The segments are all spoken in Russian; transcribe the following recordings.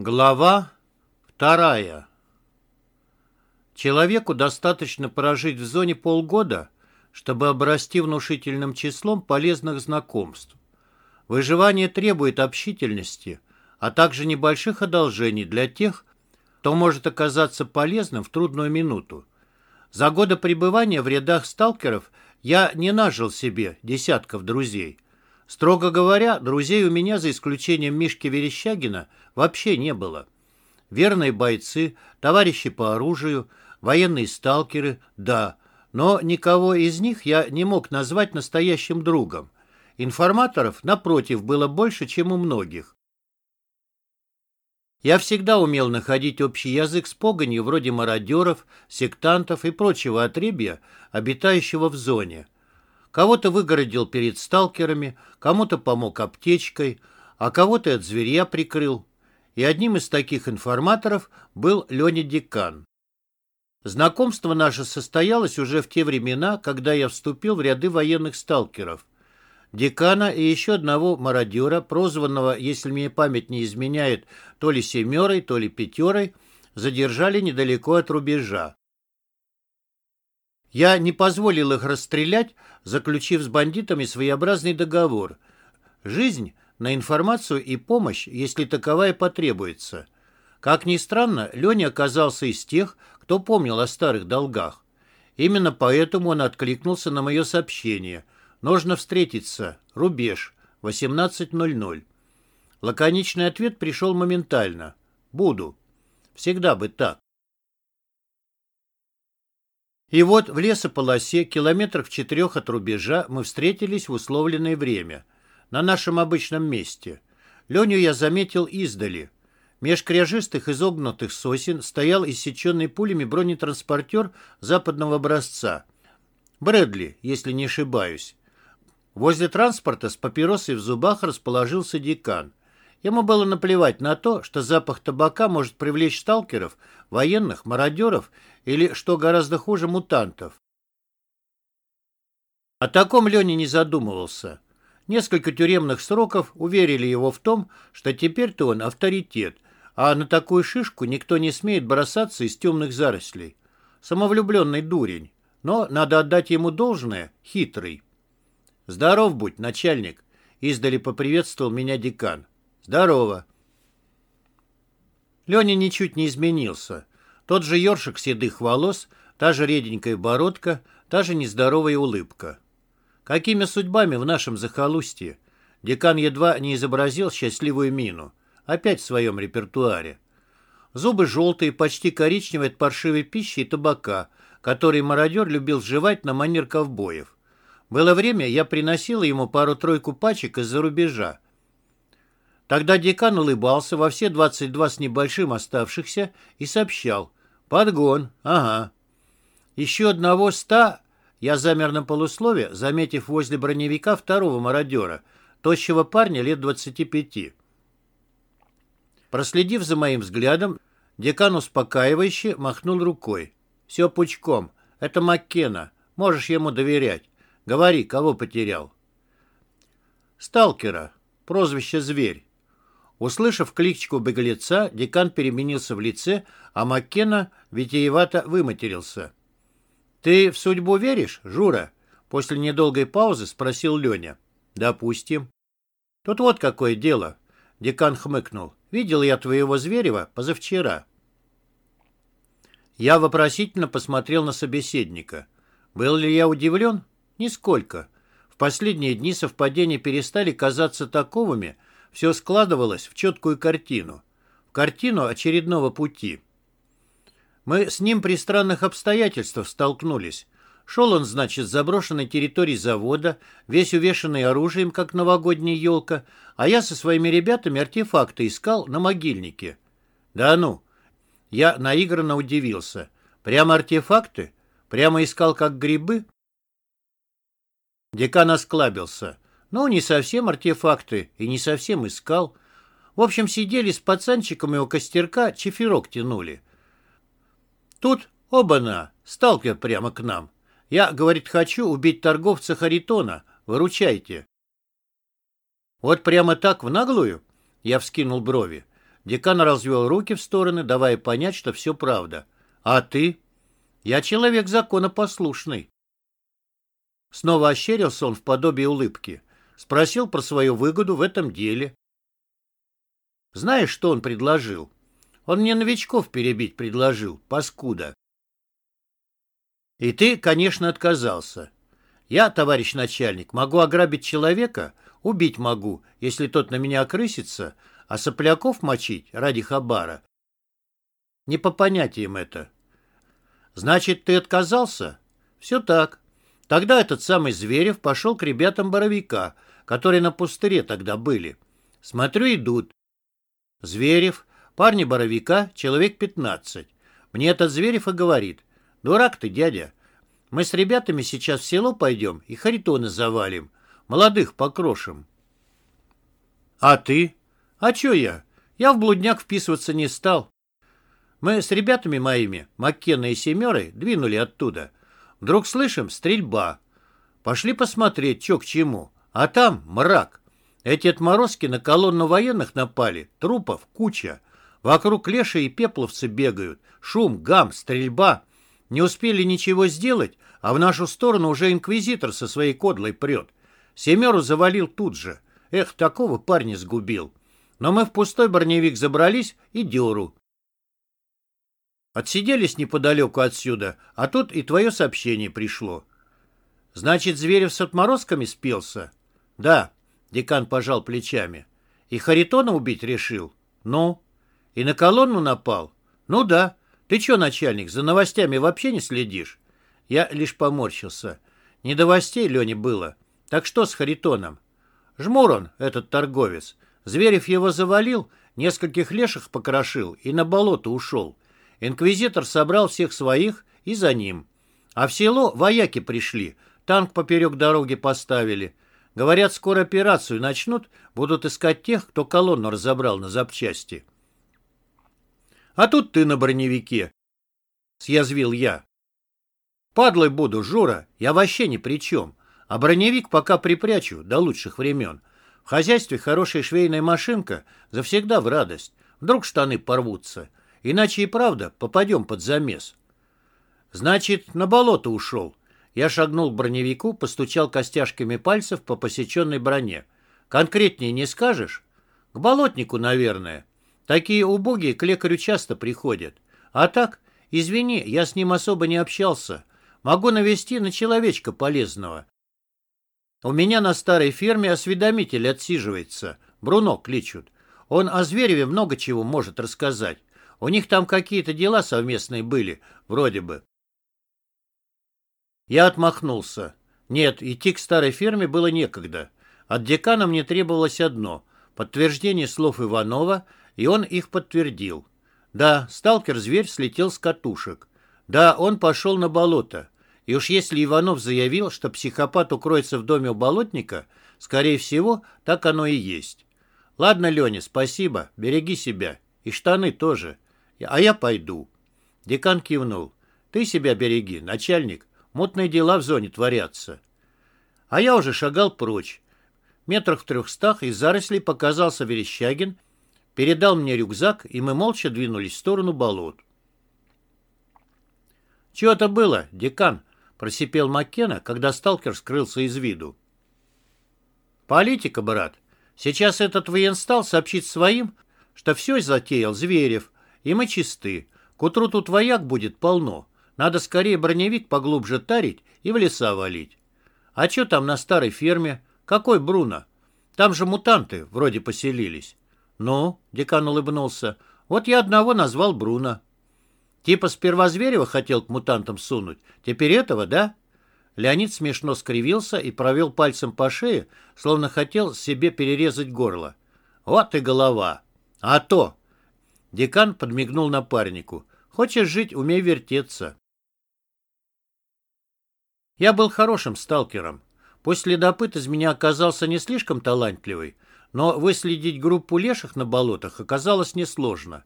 Глава вторая. Человеку достаточно прожить в зоне полгода, чтобы обрасти внушительным числом полезных знакомств. Выживание требует общительности, а также небольших одолжений для тех, кто может оказаться полезным в трудную минуту. За годы пребывания в рядах сталкеров я не нажил себе десятков друзей – Строго говоря, друзей у меня, за исключением Мишки Верещагина, вообще не было. Верные бойцы, товарищи по оружию, военные сталкеры – да, но никого из них я не мог назвать настоящим другом. Информаторов, напротив, было больше, чем у многих. Я всегда умел находить общий язык с погонью вроде мародеров, сектантов и прочего отребья, обитающего в зоне – Кого-то выгородил перед сталкерами, кому-то помог аптечкой, а кого-то от зверя прикрыл. И одним из таких информаторов был Леня Декан. Знакомство наше состоялось уже в те времена, когда я вступил в ряды военных сталкеров. Декана и еще одного мародера, прозванного, если мне память не изменяет, то ли семерой, то ли пятерой, задержали недалеко от рубежа. Я не позволил их расстрелять, заключив с бандитами своеобразный договор. Жизнь на информацию и помощь, если таковая потребуется. Как ни странно, Леня оказался из тех, кто помнил о старых долгах. Именно поэтому он откликнулся на мое сообщение. Нужно встретиться. Рубеж. 18.00. Лаконичный ответ пришел моментально. Буду. Всегда бы так. И вот в лесополосе, километрах в четырех от рубежа, мы встретились в условленное время. На нашем обычном месте. Леню я заметил издали. Меж кряжистых изогнутых сосен стоял иссеченный пулями бронетранспортер западного образца. Брэдли, если не ошибаюсь. Возле транспорта с папиросой в зубах расположился декан. Ему было наплевать на то, что запах табака может привлечь сталкеров, военных, мародеров или, что гораздо хуже, мутантов. О таком Леня не задумывался. Несколько тюремных сроков уверили его в том, что теперь-то он авторитет, а на такую шишку никто не смеет бросаться из темных зарослей. Самовлюбленный дурень, но надо отдать ему должное, хитрый. «Здоров будь, начальник!» — издали поприветствовал меня декан. «Здорово». Леня ничуть не изменился. Тот же ёршик седых волос, та же реденькая бородка, та же нездоровая улыбка. Какими судьбами в нашем захолустье? Декан едва не изобразил счастливую мину. Опять в своем репертуаре. Зубы желтые, почти коричневые от паршивой пищи и табака, который мародер любил жевать на манер ковбоев. Было время, я приносила ему пару-тройку пачек из-за рубежа. Тогда декан улыбался во все 22 с небольшим оставшихся и сообщал. «Подгон, ага». Еще одного ста я замер на полуслове, заметив возле броневика второго мародера, тощего парня лет 25. Проследив за моим взглядом, декан успокаивающе махнул рукой. «Все пучком. Это Маккена. Можешь ему доверять. Говори, кого потерял?» «Сталкера. Прозвище «Зверь». Услышав кличку беглеца, декан переменился в лице, а Маккена витиевато выматерился. «Ты в судьбу веришь, Жура?» После недолгой паузы спросил Леня. «Допустим». «Тут вот какое дело», — декан хмыкнул. «Видел я твоего Зверева позавчера». Я вопросительно посмотрел на собеседника. Был ли я удивлен? Нисколько. В последние дни совпадения перестали казаться таковыми, все складывалось в четкую картину. В картину очередного пути. Мы с ним при странных обстоятельствах столкнулись. Шел он, значит, с заброшенной территории завода, весь увешанный оружием, как новогодняя елка, а я со своими ребятами артефакты искал на могильнике. Да ну! Я наигранно удивился. Прямо артефакты? Прямо искал, как грибы? Декан осклабился. Ну, не совсем артефакты и не совсем искал. В общем, сидели с пацанчиком его костерка, чефирок тянули. Тут, оба-на, сталкер прямо к нам. Я, говорит, хочу убить торговца Харитона. Выручайте. Вот прямо так в наглую? Я вскинул брови. Декан развел руки в стороны, давая понять, что все правда. А ты? Я человек законопослушный. Снова ощерился он в подобии улыбки. Спросил про свою выгоду в этом деле. Знаешь, что он предложил? Он мне новичков перебить предложил, паскуда. И ты, конечно, отказался. Я, товарищ начальник, могу ограбить человека, убить могу, если тот на меня окрысится, а сопляков мочить ради хабара. Не по понятиям это. Значит, ты отказался? Все так. Тогда этот самый Зверев пошел к ребятам Боровика, которые на пустыре тогда были. Смотрю, идут. Зверев, парни Боровика, человек пятнадцать. Мне этот Зверев и говорит, дурак ты, дядя, мы с ребятами сейчас в село пойдем и харитоны завалим. Молодых покрошим. А ты? А чё я? Я в блудняк вписываться не стал. Мы с ребятами моими, Маккена и Семерой, двинули оттуда. Вдруг слышим стрельба. Пошли посмотреть, чё к чему. А там мрак. Эти отморозки на колонну военных напали. Трупов куча. Вокруг леши и пепловцы бегают. Шум, гам, стрельба. Не успели ничего сделать, а в нашу сторону уже инквизитор со своей кодлой прет. Семеру завалил тут же. Эх, такого парня сгубил. Но мы в пустой броневик забрались и дёру. Отсиделись неподалеку отсюда, а тут и твое сообщение пришло. Значит, Зверев с отморозками спелся? Да, декан пожал плечами. И Харитона убить решил? Ну? И на колонну напал? Ну да. Ты что, начальник, за новостями вообще не следишь? Я лишь поморщился. Не до новостей Лене было. Так что с Харитоном? Жмур он, этот торговец. Зверев его завалил, нескольких леших покрошил и на болото ушел. Инквизитор собрал всех своих и за ним. А в село вояки пришли, танк поперек дороги поставили. Говорят, скоро операцию начнут, будут искать тех, кто колонну разобрал на запчасти. А тут ты на броневике. Съязвил я. Падлой буду, Жура, я вообще ни при чем. А броневик пока припрячу до лучших времен. В хозяйстве хорошая швейная машинка завсегда в радость. Вдруг штаны порвутся. Иначе и правда попадем под замес. Значит, на болото ушел. Я шагнул к броневику, постучал костяшками пальцев по посеченной броне. Конкретнее не скажешь? К болотнику, наверное. Такие убогие к лекарю часто приходят. А так, извини, я с ним особо не общался. Могу навести на человечка полезного. У меня на старой ферме осведомитель отсиживается. Бруно кличут. Он о Звереве много чего может рассказать. У них там какие-то дела совместные были, вроде бы. Я отмахнулся. Нет, идти к старой ферме было некогда. От декана мне требовалось одно — подтверждение слов Иванова и он их подтвердил. Да, сталкер-зверь слетел с катушек. Да, он пошел на болото. И уж если Иванов заявил, что психопат укроется в доме у болотника, скорее всего, так оно и есть. Ладно, Леня, спасибо, береги себя. И штаны тоже. А я пойду. Декан кивнул. Ты себя береги, начальник. Мутные дела в зоне творятся. А я уже шагал прочь. Метрах в трехстах из зарослей показался Верещагин передал мне рюкзак, и мы молча двинулись в сторону болот. «Чего это было, декан?» — просипел Маккена, когда сталкер скрылся из виду. «Политика, брат. Сейчас этот военстал сообщит своим, что все затеял Зверев, и мы чисты. К утру тут вояк будет полно. Надо скорее броневик поглубже тарить и в леса валить. А что там на старой ферме? Какой Бруно? Там же мутанты вроде поселились. «Ну?» — декан улыбнулся. «Вот я одного назвал Бруно». «Типа сперва Зверева хотел к мутантам сунуть. Теперь этого, да?» Леонид смешно скривился и провел пальцем по шее, словно хотел себе перерезать горло. «Вот и голова!» «А то!» Декан подмигнул напарнику. «Хочешь жить, умей вертеться». Я был хорошим сталкером. Пусть следопыт из меня оказался не слишком талантливый, но выследить группу леших на болотах оказалось несложно.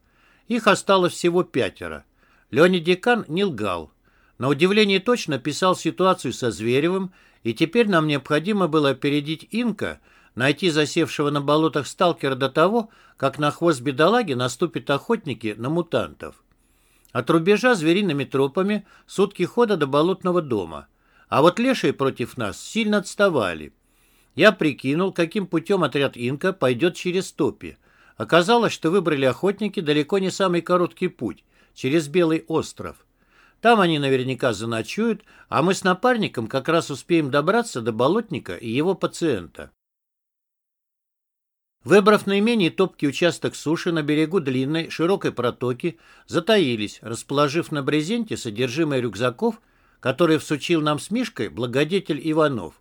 Их осталось всего пятеро. Леня Декан не лгал. На удивление точно писал ситуацию со Зверевым, и теперь нам необходимо было опередить Инка, найти засевшего на болотах сталкера до того, как на хвост бедолаги наступят охотники на мутантов. От рубежа звериными тропами сутки хода до болотного дома. А вот лешие против нас сильно отставали. Я прикинул, каким путем отряд Инка пойдет через топи. Оказалось, что выбрали охотники далеко не самый короткий путь, через Белый остров. Там они наверняка заночуют, а мы с напарником как раз успеем добраться до болотника и его пациента. Выбрав наименее топкий участок суши на берегу длинной, широкой протоки, затаились, расположив на брезенте содержимое рюкзаков, которые всучил нам с Мишкой благодетель Иванов.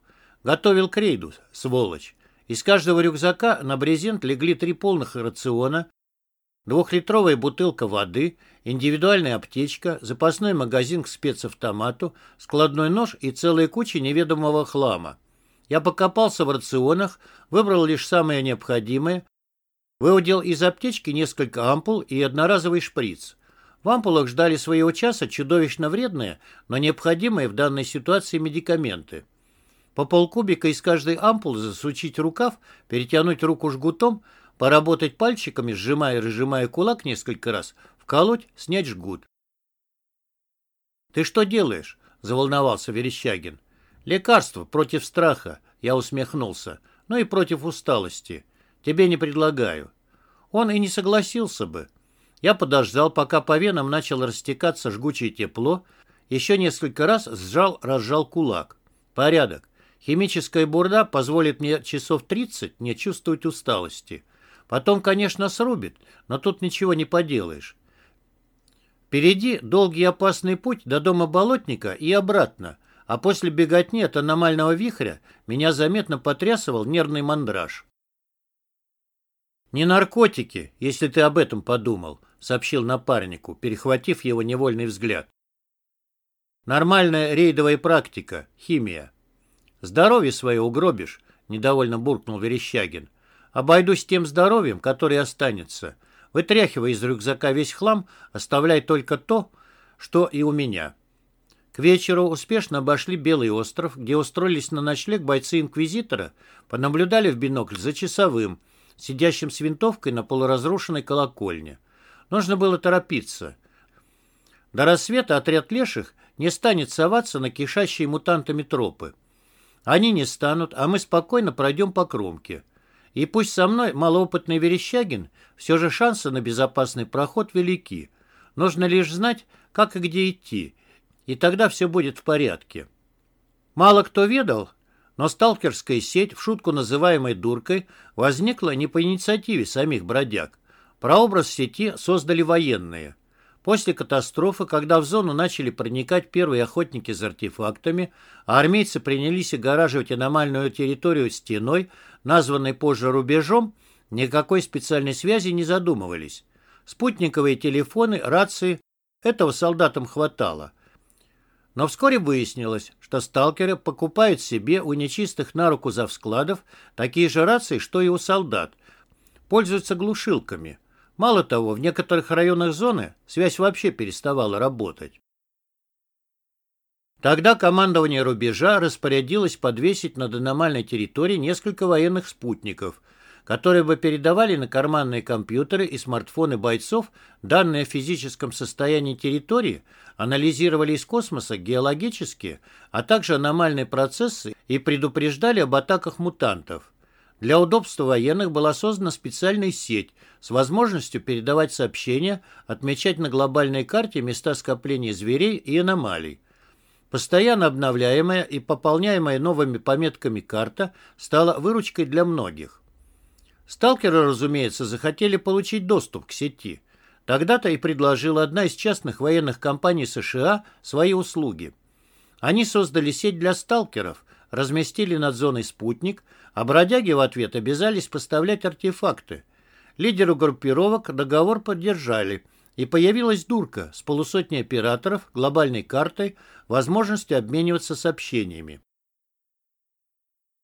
Готовил к рейду, сволочь. Из каждого рюкзака на брезент легли три полных рациона, двухлитровая бутылка воды, индивидуальная аптечка, запасной магазин к спецавтомату, складной нож и целая куча неведомого хлама. Я покопался в рационах, выбрал лишь самое необходимое, выудил из аптечки несколько ампул и одноразовый шприц. В ампулах ждали своего часа чудовищно вредные, но необходимые в данной ситуации медикаменты. По полкубика из каждой ампулы засучить рукав, перетянуть руку жгутом, поработать пальчиками, сжимая и разжимая кулак несколько раз, вколоть, снять жгут. «Ты что делаешь?» – заволновался Верещагин. «Лекарство против страха», – я усмехнулся, – «но и против усталости. Тебе не предлагаю». Он и не согласился бы. Я подождал, пока по венам начало растекаться жгучее тепло, еще несколько раз сжал-разжал кулак. Порядок. Химическая бурда позволит мне часов 30 не чувствовать усталости. Потом, конечно, срубит, но тут ничего не поделаешь. Впереди долгий опасный путь до дома болотника и обратно, а после беготни от аномального вихря меня заметно потрясывал нервный мандраж. «Не наркотики, если ты об этом подумал», — сообщил напарнику, перехватив его невольный взгляд. «Нормальная рейдовая практика, химия». «Здоровье свое угробишь», — недовольно буркнул Верещагин. «Обойдусь тем здоровьем, которое останется. Вытряхивай из рюкзака весь хлам, оставляй только то, что и у меня». К вечеру успешно обошли Белый остров, где устроились на ночлег бойцы Инквизитора, понаблюдали в бинокль за часовым, сидящим с винтовкой на полуразрушенной колокольне. Нужно было торопиться. До рассвета отряд леших не станет соваться на кишащие мутантами тропы. Они не станут, а мы спокойно пройдем по кромке. И пусть со мной малоопытный Верещагин, все же шансы на безопасный проход велики. Нужно лишь знать, как и где идти, и тогда все будет в порядке. Мало кто ведал, но сталкерская сеть, в шутку называемой «дуркой», возникла не по инициативе самих бродяг. Прообраз сети создали военные. После катастрофы, когда в зону начали проникать первые охотники за артефактами, а армейцы принялись огораживать аномальную территорию стеной, названной позже рубежом, никакой специальной связи не задумывались. Спутниковые телефоны, рации – этого солдатам хватало – но вскоре выяснилось, что сталкеры покупают себе у нечистых на руку завскладов такие же рации, что и у солдат. Пользуются глушилками. Мало того, в некоторых районах зоны связь вообще переставала работать. Тогда командование рубежа распорядилось подвесить над аномальной территорией несколько военных спутников – которые бы передавали на карманные компьютеры и смартфоны бойцов данные о физическом состоянии территории, анализировали из космоса геологические, а также аномальные процессы и предупреждали об атаках мутантов. Для удобства военных была создана специальная сеть с возможностью передавать сообщения, отмечать на глобальной карте места скопления зверей и аномалий. Постоянно обновляемая и пополняемая новыми пометками карта стала выручкой для многих. Сталкеры, разумеется, захотели получить доступ к сети. Тогда-то и предложила одна из частных военных компаний США свои услуги. Они создали сеть для сталкеров, разместили над зоной спутник, а бродяги в ответ обязались поставлять артефакты. Лидеру группировок договор поддержали, и появилась дурка с полусотней операторов, глобальной картой, возможностью обмениваться сообщениями.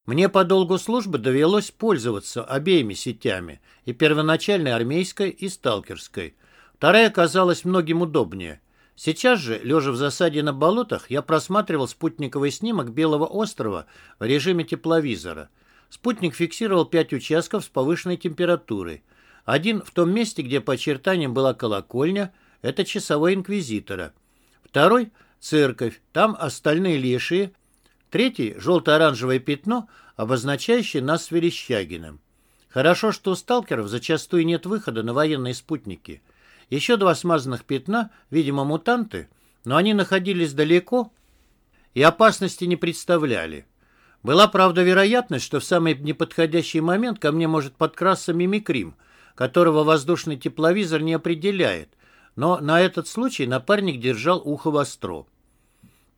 Мне по долгу службы довелось пользоваться обеими сетями, и первоначальной армейской, и сталкерской. Вторая оказалась многим удобнее. Сейчас же, лежа в засаде на болотах, я просматривал спутниковый снимок Белого острова в режиме тепловизора. Спутник фиксировал пять участков с повышенной температурой. Один в том месте, где по очертаниям была колокольня, это часовой инквизитора. Второй — церковь, там остальные лешие. Третий — желто-оранжевое пятно, обозначающее нас Верещагиным. Хорошо, что у сталкеров зачастую нет выхода на военные спутники. Еще два смазанных пятна, видимо, мутанты, но они находились далеко и опасности не представляли. Была, правда, вероятность, что в самый неподходящий момент ко мне может подкрасться мимикрим, которого воздушный тепловизор не определяет, но на этот случай напарник держал ухо востро.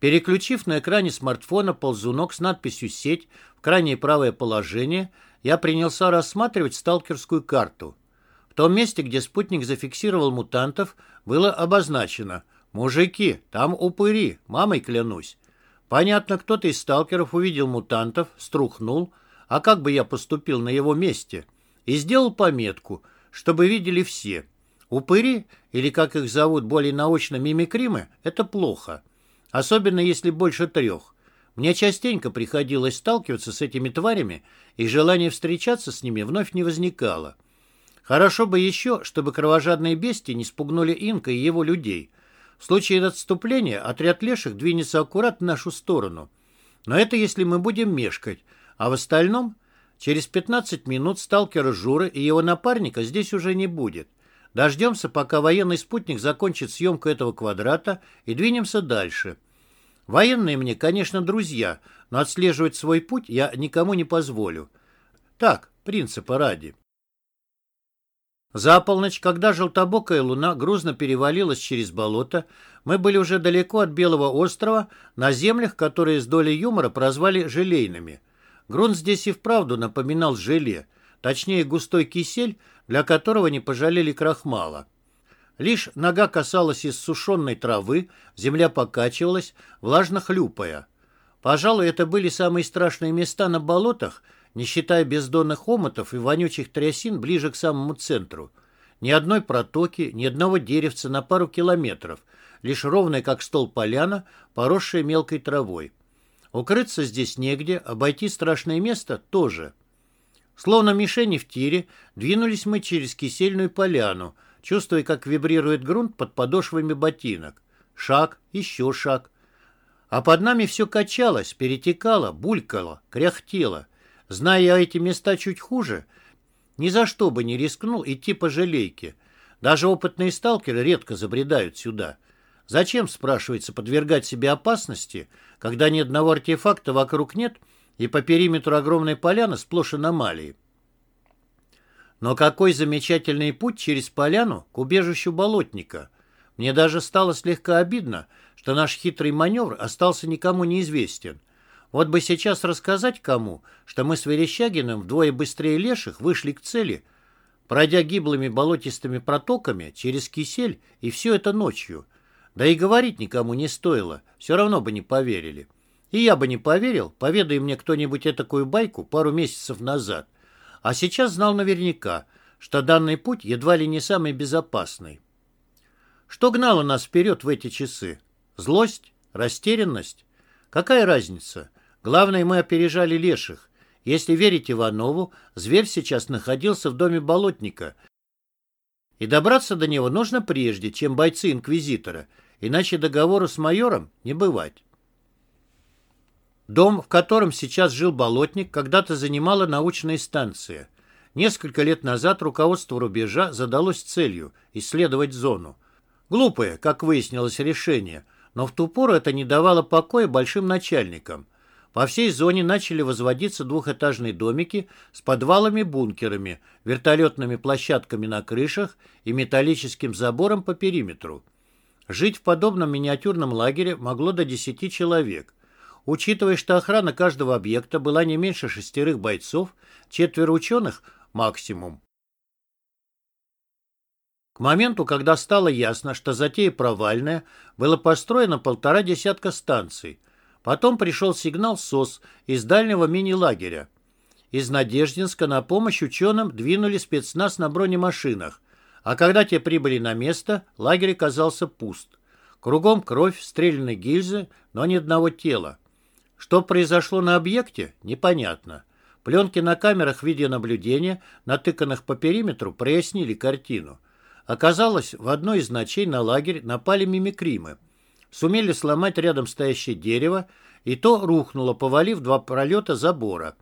Переключив на экране смартфона ползунок с надписью «Сеть» в крайнее правое положение, я принялся рассматривать сталкерскую карту. В том месте, где спутник зафиксировал мутантов, было обозначено «Мужики, там упыри, мамой клянусь». Понятно, кто-то из сталкеров увидел мутантов, струхнул, а как бы я поступил на его месте, и сделал пометку, чтобы видели все. Упыри, или как их зовут более научно мимикримы, это плохо. Особенно если больше трех. Мне частенько приходилось сталкиваться с этими тварями, и желание встречаться с ними вновь не возникало. Хорошо бы еще, чтобы кровожадные бестии не спугнули Инка и его людей – в случае отступления отряд леших двинется аккурат в нашу сторону. Но это если мы будем мешкать, а в остальном через 15 минут сталкера Журы и его напарника здесь уже не будет. Дождемся, пока военный спутник закончит съемку этого квадрата и двинемся дальше. Военные мне, конечно, друзья, но отслеживать свой путь я никому не позволю. Так, принципа ради. За полночь, когда желтобокая луна грузно перевалилась через болото, мы были уже далеко от Белого острова, на землях, которые с долей юмора прозвали желейными. Грунт здесь и вправду напоминал желе, точнее густой кисель, для которого не пожалели крахмала. Лишь нога касалась иссушенной травы, земля покачивалась, влажно хлюпая. Пожалуй, это были самые страшные места на болотах — не считая бездонных омутов и вонючих трясин ближе к самому центру. Ни одной протоки, ни одного деревца на пару километров, лишь ровная, как стол поляна, поросшая мелкой травой. Укрыться здесь негде, обойти страшное место тоже. Словно мишени в тире, двинулись мы через кисельную поляну, чувствуя, как вибрирует грунт под подошвами ботинок. Шаг, еще шаг. А под нами все качалось, перетекало, булькало, кряхтело. Зная я эти места чуть хуже, ни за что бы не рискнул идти по желейке. Даже опытные сталкеры редко забредают сюда. Зачем, спрашивается, подвергать себе опасности, когда ни одного артефакта вокруг нет и по периметру огромной поляны сплошь аномалии? Но какой замечательный путь через поляну к убежищу болотника. Мне даже стало слегка обидно, что наш хитрый маневр остался никому неизвестен. Вот бы сейчас рассказать кому, что мы с Верещагиным вдвое быстрее леших вышли к цели, пройдя гиблыми болотистыми протоками через кисель, и все это ночью. Да и говорить никому не стоило, все равно бы не поверили. И я бы не поверил, поведай мне кто-нибудь такую байку пару месяцев назад. А сейчас знал наверняка, что данный путь едва ли не самый безопасный. Что гнало нас вперед в эти часы? Злость? Растерянность? Какая разница? Главное, мы опережали леших. Если верить Иванову, зверь сейчас находился в доме болотника. И добраться до него нужно прежде, чем бойцы Инквизитора, иначе договору с майором не бывать. Дом, в котором сейчас жил болотник, когда-то занимала научная станция. Несколько лет назад руководство рубежа задалось целью исследовать зону. Глупое, как выяснилось, решение, но в ту пору это не давало покоя большим начальникам. По всей зоне начали возводиться двухэтажные домики с подвалами-бункерами, вертолетными площадками на крышах и металлическим забором по периметру. Жить в подобном миниатюрном лагере могло до 10 человек. Учитывая, что охрана каждого объекта была не меньше шестерых бойцов, четверо ученых – максимум. К моменту, когда стало ясно, что затея провальная, было построено полтора десятка станций – Потом пришел сигнал СОС из дальнего мини-лагеря. Из Надеждинска на помощь ученым двинули спецназ на бронемашинах, а когда те прибыли на место, лагерь оказался пуст. Кругом кровь, стрелянные гильзы, но ни одного тела. Что произошло на объекте, непонятно. Пленки на камерах видеонаблюдения, натыканных по периметру, прояснили картину. Оказалось, в одной из ночей на лагерь напали мимикримы. Сумели сломать рядом стоящее дерево, и то рухнуло, повалив два пролета забора.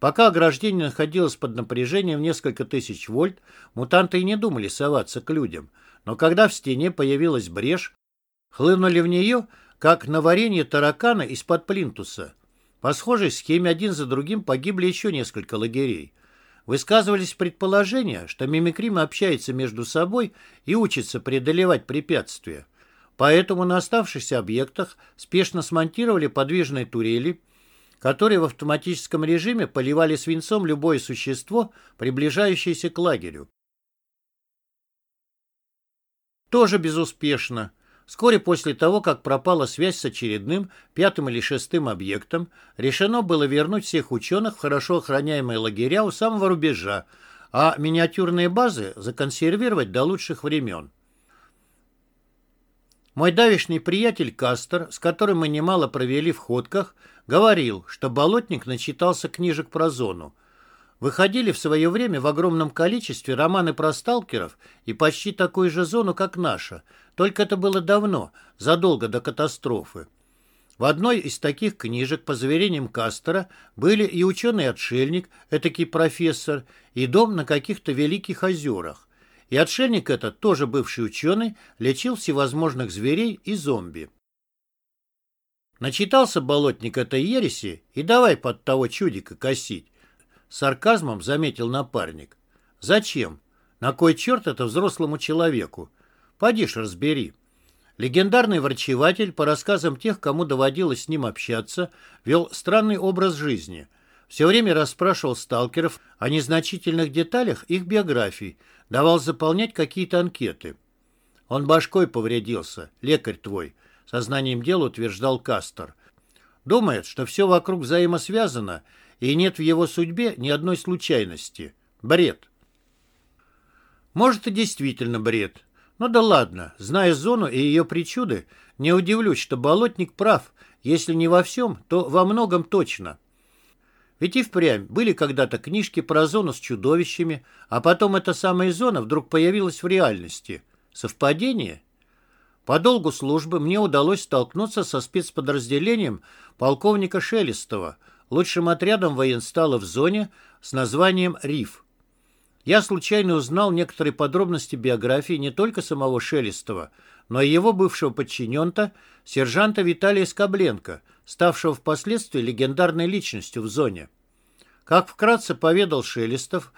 Пока ограждение находилось под напряжением в несколько тысяч вольт, мутанты и не думали соваться к людям. Но когда в стене появилась брешь, хлынули в нее, как на варенье таракана из-под плинтуса. По схожей схеме один за другим погибли еще несколько лагерей. Высказывались предположения, что мимикримы общаются между собой и учатся преодолевать препятствия. Поэтому на оставшихся объектах спешно смонтировали подвижные турели, которые в автоматическом режиме поливали свинцом любое существо, приближающееся к лагерю. Тоже безуспешно. Вскоре после того, как пропала связь с очередным, пятым или шестым объектом, решено было вернуть всех ученых в хорошо охраняемые лагеря у самого рубежа, а миниатюрные базы законсервировать до лучших времен. Мой давишний приятель Кастер, с которым мы немало провели в ходках, говорил, что болотник начитался книжек про зону. Выходили в свое время в огромном количестве романы про сталкеров и почти такую же зону, как наша, только это было давно, задолго до катастрофы. В одной из таких книжек, по заверениям Кастера, были и ученый-отшельник, этакий профессор, и дом на каких-то великих озерах. И отшельник этот, тоже бывший ученый, лечил всевозможных зверей и зомби. Начитался болотник этой ереси и давай под того чудика косить. Сарказмом заметил напарник. Зачем? На кой черт это взрослому человеку? Поди ж разбери. Легендарный врачеватель, по рассказам тех, кому доводилось с ним общаться, вел странный образ жизни – все время расспрашивал сталкеров о незначительных деталях их биографий, давал заполнять какие-то анкеты. Он башкой повредился, лекарь твой, сознанием дела утверждал Кастер. Думает, что все вокруг взаимосвязано, и нет в его судьбе ни одной случайности. Бред. Может и действительно бред. Ну да ладно, зная зону и ее причуды, не удивлюсь, что болотник прав, если не во всем, то во многом точно. Ведь и впрямь были когда-то книжки про зону с чудовищами, а потом эта самая зона вдруг появилась в реальности. Совпадение? По долгу службы мне удалось столкнуться со спецподразделением полковника Шелестова, лучшим отрядом военстала в зоне с названием «РИФ». Я случайно узнал некоторые подробности биографии не только самого Шелестова, но и его бывшего подчинента, сержанта Виталия Скобленко, ставшего впоследствии легендарной личностью в зоне. Как вкратце поведал Шелестов,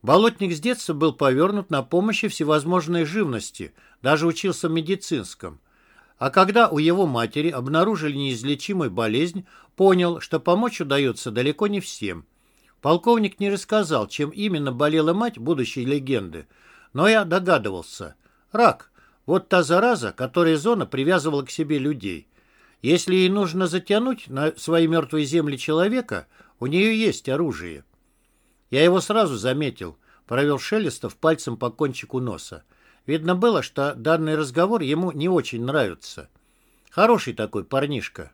Болотник с детства был повернут на помощи всевозможной живности, даже учился в медицинском. А когда у его матери обнаружили неизлечимую болезнь, понял, что помочь удается далеко не всем. Полковник не рассказал, чем именно болела мать будущей легенды, но я догадывался. Рак. Вот та зараза, которая зона привязывала к себе людей. Если ей нужно затянуть на свои мертвые земли человека, у нее есть оружие. Я его сразу заметил, провел Шелестов пальцем по кончику носа. Видно было, что данный разговор ему не очень нравится. Хороший такой парнишка.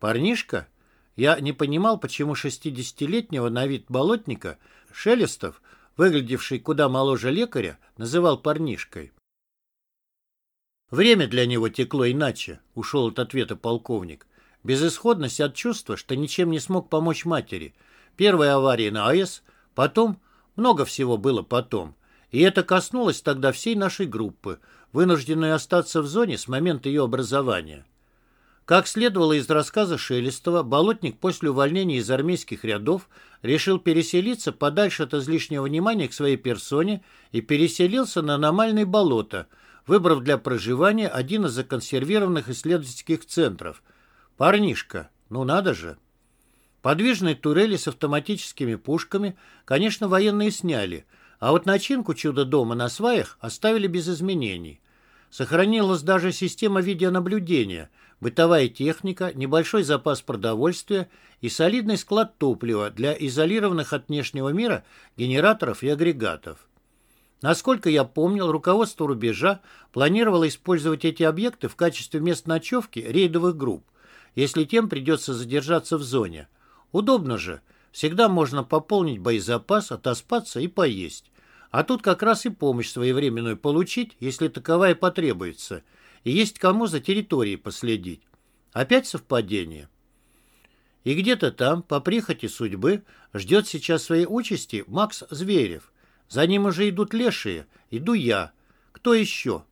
Парнишка? Я не понимал, почему шестидесятилетнего на вид болотника Шелестов, выглядевший куда моложе лекаря, называл парнишкой. Время для него текло иначе, ушел от ответа полковник. Безысходность от чувства, что ничем не смог помочь матери. Первая авария на АЭС, потом, много всего было потом. И это коснулось тогда всей нашей группы, вынужденной остаться в зоне с момента ее образования. Как следовало из рассказа Шелестова, Болотник после увольнения из армейских рядов решил переселиться подальше от излишнего внимания к своей персоне и переселился на аномальные болота – выбрав для проживания один из законсервированных исследовательских центров. Парнишка, ну надо же. Подвижные турели с автоматическими пушками, конечно, военные сняли, а вот начинку чудо-дома на сваях оставили без изменений. Сохранилась даже система видеонаблюдения, бытовая техника, небольшой запас продовольствия и солидный склад топлива для изолированных от внешнего мира генераторов и агрегатов. Насколько я помнил, руководство рубежа планировало использовать эти объекты в качестве мест ночевки рейдовых групп, если тем придется задержаться в зоне. Удобно же. Всегда можно пополнить боезапас, отоспаться и поесть. А тут как раз и помощь своевременную получить, если таковая потребуется. И есть кому за территорией последить. Опять совпадение. И где-то там, по прихоти судьбы, ждет сейчас своей участи Макс Зверев. За ним уже идут лешие, иду я. Кто еще?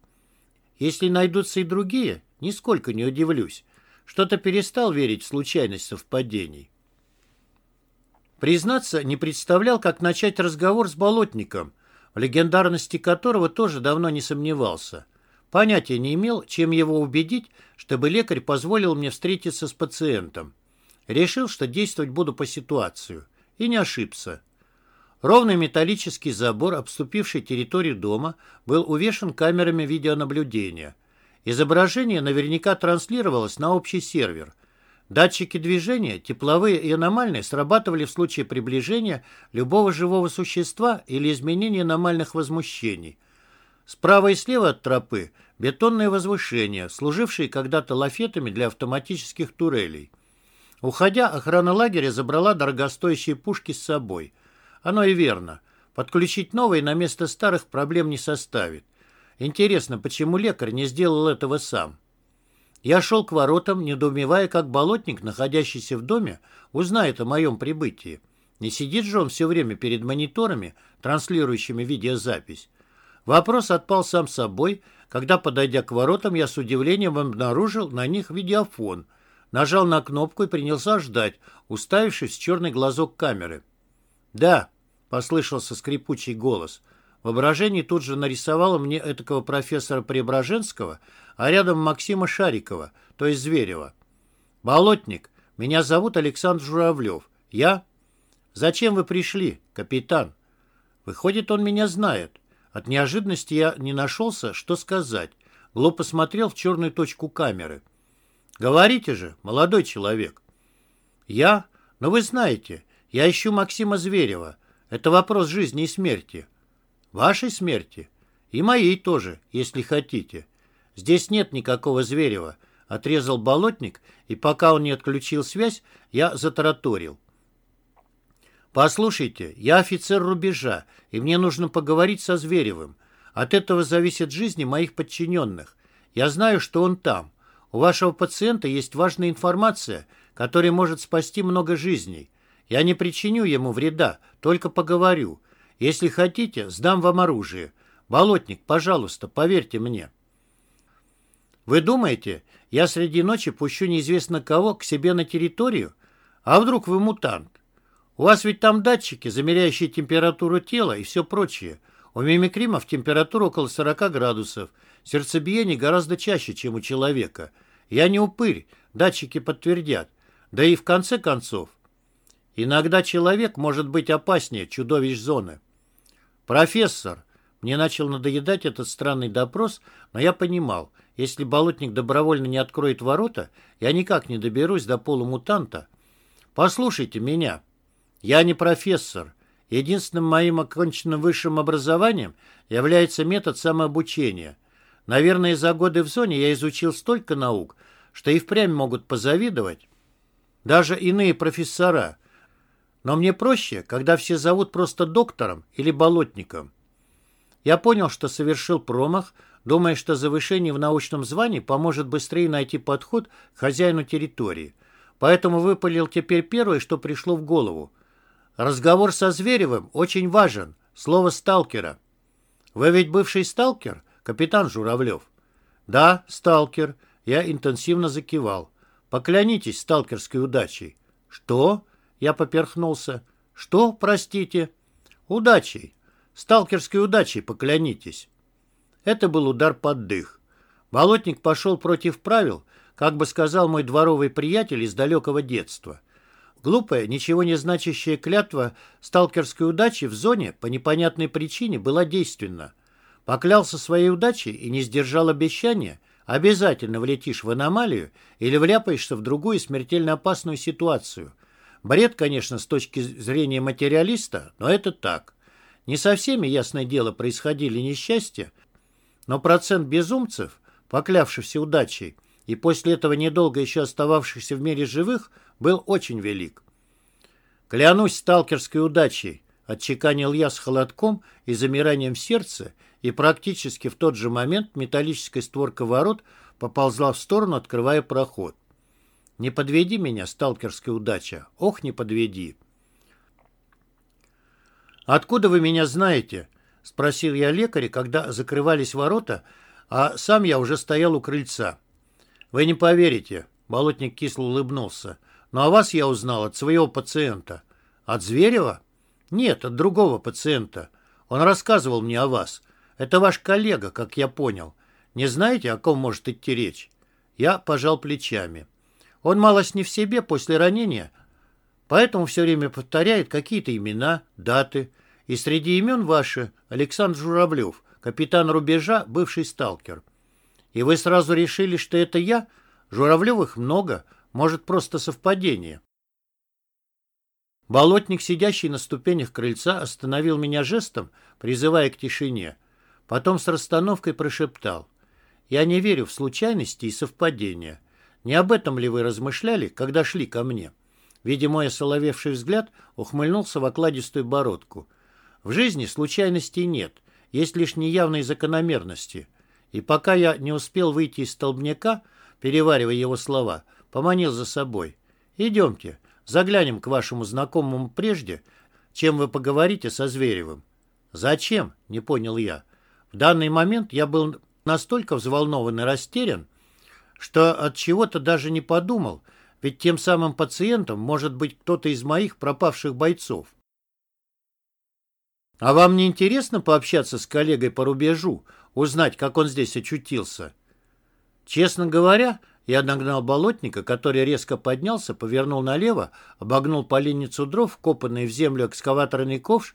Если найдутся и другие, нисколько не удивлюсь. Что-то перестал верить в случайность совпадений. Признаться, не представлял, как начать разговор с болотником, в легендарности которого тоже давно не сомневался. Понятия не имел, чем его убедить, чтобы лекарь позволил мне встретиться с пациентом. Решил, что действовать буду по ситуации. И не ошибся. Ровный металлический забор, обступивший территорию дома, был увешан камерами видеонаблюдения. Изображение наверняка транслировалось на общий сервер. Датчики движения, тепловые и аномальные, срабатывали в случае приближения любого живого существа или изменения аномальных возмущений. Справа и слева от тропы бетонные возвышения, служившие когда-то лафетами для автоматических турелей. Уходя, охрана лагеря забрала дорогостоящие пушки с собой. Оно и верно. Подключить новые на место старых проблем не составит. Интересно, почему лекарь не сделал этого сам? Я шел к воротам, недоумевая, как болотник, находящийся в доме, узнает о моем прибытии. Не сидит же он все время перед мониторами, транслирующими видеозапись. Вопрос отпал сам собой, когда, подойдя к воротам, я с удивлением обнаружил на них видеофон. Нажал на кнопку и принялся ждать, уставившись в черный глазок камеры. «Да», — послышался скрипучий голос. Воображение тут же нарисовало мне этакого профессора Преображенского, а рядом Максима Шарикова, то есть Зверева. «Болотник, меня зовут Александр Журавлев. Я...» «Зачем вы пришли, капитан?» «Выходит, он меня знает». От неожиданности я не нашелся, что сказать. Глупо смотрел в черную точку камеры. «Говорите же, молодой человек». «Я? Но вы знаете, я ищу Максима Зверева. Это вопрос жизни и смерти». «Вашей смерти?» «И моей тоже, если хотите. Здесь нет никакого Зверева», — отрезал болотник, и пока он не отключил связь, я затараторил. «Послушайте, я офицер рубежа, и мне нужно поговорить со Зверевым. От этого зависит жизнь моих подчиненных. Я знаю, что он там. У вашего пациента есть важная информация, которая может спасти много жизней. Я не причиню ему вреда, только поговорю. Если хотите, сдам вам оружие. Болотник, пожалуйста, поверьте мне». «Вы думаете, я среди ночи пущу неизвестно кого к себе на территорию? А вдруг вы мутант? У вас ведь там датчики, замеряющие температуру тела и все прочее. У мимикримов температура около 40 градусов. Сердцебиение гораздо чаще, чем у человека. Я не упырь, датчики подтвердят. Да и в конце концов, иногда человек может быть опаснее чудовищ зоны. «Профессор!» Мне начал надоедать этот странный допрос, но я понимал, если болотник добровольно не откроет ворота, я никак не доберусь до полумутанта. Послушайте меня. Я не профессор. Единственным моим оконченным высшим образованием является метод самообучения. Наверное, за годы в зоне я изучил столько наук, что и впрямь могут позавидовать. Даже иные профессора. Но мне проще, когда все зовут просто доктором или болотником. Я понял, что совершил промах, думая, что завышение в научном звании поможет быстрее найти подход к хозяину территории. Поэтому выпалил теперь первое, что пришло в голову. Разговор со Зверевым очень важен. Слово сталкера. Вы ведь бывший сталкер, капитан Журавлев? Да, сталкер. Я интенсивно закивал. Поклянитесь сталкерской удачей. Что? Я поперхнулся. Что, простите? Удачей. Сталкерской удачей поклянитесь. Это был удар под дых. Болотник пошел против правил, как бы сказал мой дворовый приятель из далекого детства. Глупая, ничего не значащая клятва сталкерской удачи в зоне по непонятной причине была действенна. Поклялся своей удачей и не сдержал обещания, обязательно влетишь в аномалию или вляпаешься в другую смертельно опасную ситуацию. Бред, конечно, с точки зрения материалиста, но это так. Не со всеми, ясное дело, происходили несчастья, но процент безумцев, поклявшихся удачей, и после этого недолго еще остававшихся в мире живых, был очень велик. Клянусь сталкерской удачей, отчеканил я с холодком и замиранием сердца, и практически в тот же момент металлическая створка ворот поползла в сторону, открывая проход. Не подведи меня, сталкерская удача. Ох, не подведи. «Откуда вы меня знаете?» — спросил я лекаря, когда закрывались ворота, а сам я уже стоял у крыльца. «Вы не поверите», — болотник кисло улыбнулся, «но о вас я узнал от своего пациента». «От Зверева?» «Нет, от другого пациента. Он рассказывал мне о вас. Это ваш коллега, как я понял. Не знаете, о ком может идти речь?» Я пожал плечами. Он малость не в себе после ранения, поэтому все время повторяет какие-то имена, даты. И среди имен ваши Александр Журавлев, капитан рубежа, бывший сталкер. И вы сразу решили, что это я? Журавлевых много, может, просто совпадение. Болотник, сидящий на ступенях крыльца, остановил меня жестом, призывая к тишине. Потом с расстановкой прошептал. «Я не верю в случайности и совпадения. Не об этом ли вы размышляли, когда шли ко мне?» Видя мой осоловевший взгляд, ухмыльнулся в окладистую бородку. «В жизни случайностей нет, есть лишь неявные закономерности. И пока я не успел выйти из столбняка, переваривая его слова, поманил за собой. «Идемте, заглянем к вашему знакомому прежде, чем вы поговорите со Зверевым». «Зачем?» — не понял я. В данный момент я был настолько взволнован и растерян, что от чего-то даже не подумал, ведь тем самым пациентом может быть кто-то из моих пропавших бойцов. А вам не интересно пообщаться с коллегой по рубежу, узнать, как он здесь очутился? Честно говоря, я нагнал болотника, который резко поднялся, повернул налево, обогнул поленницу дров, копанный в землю экскаваторный ковш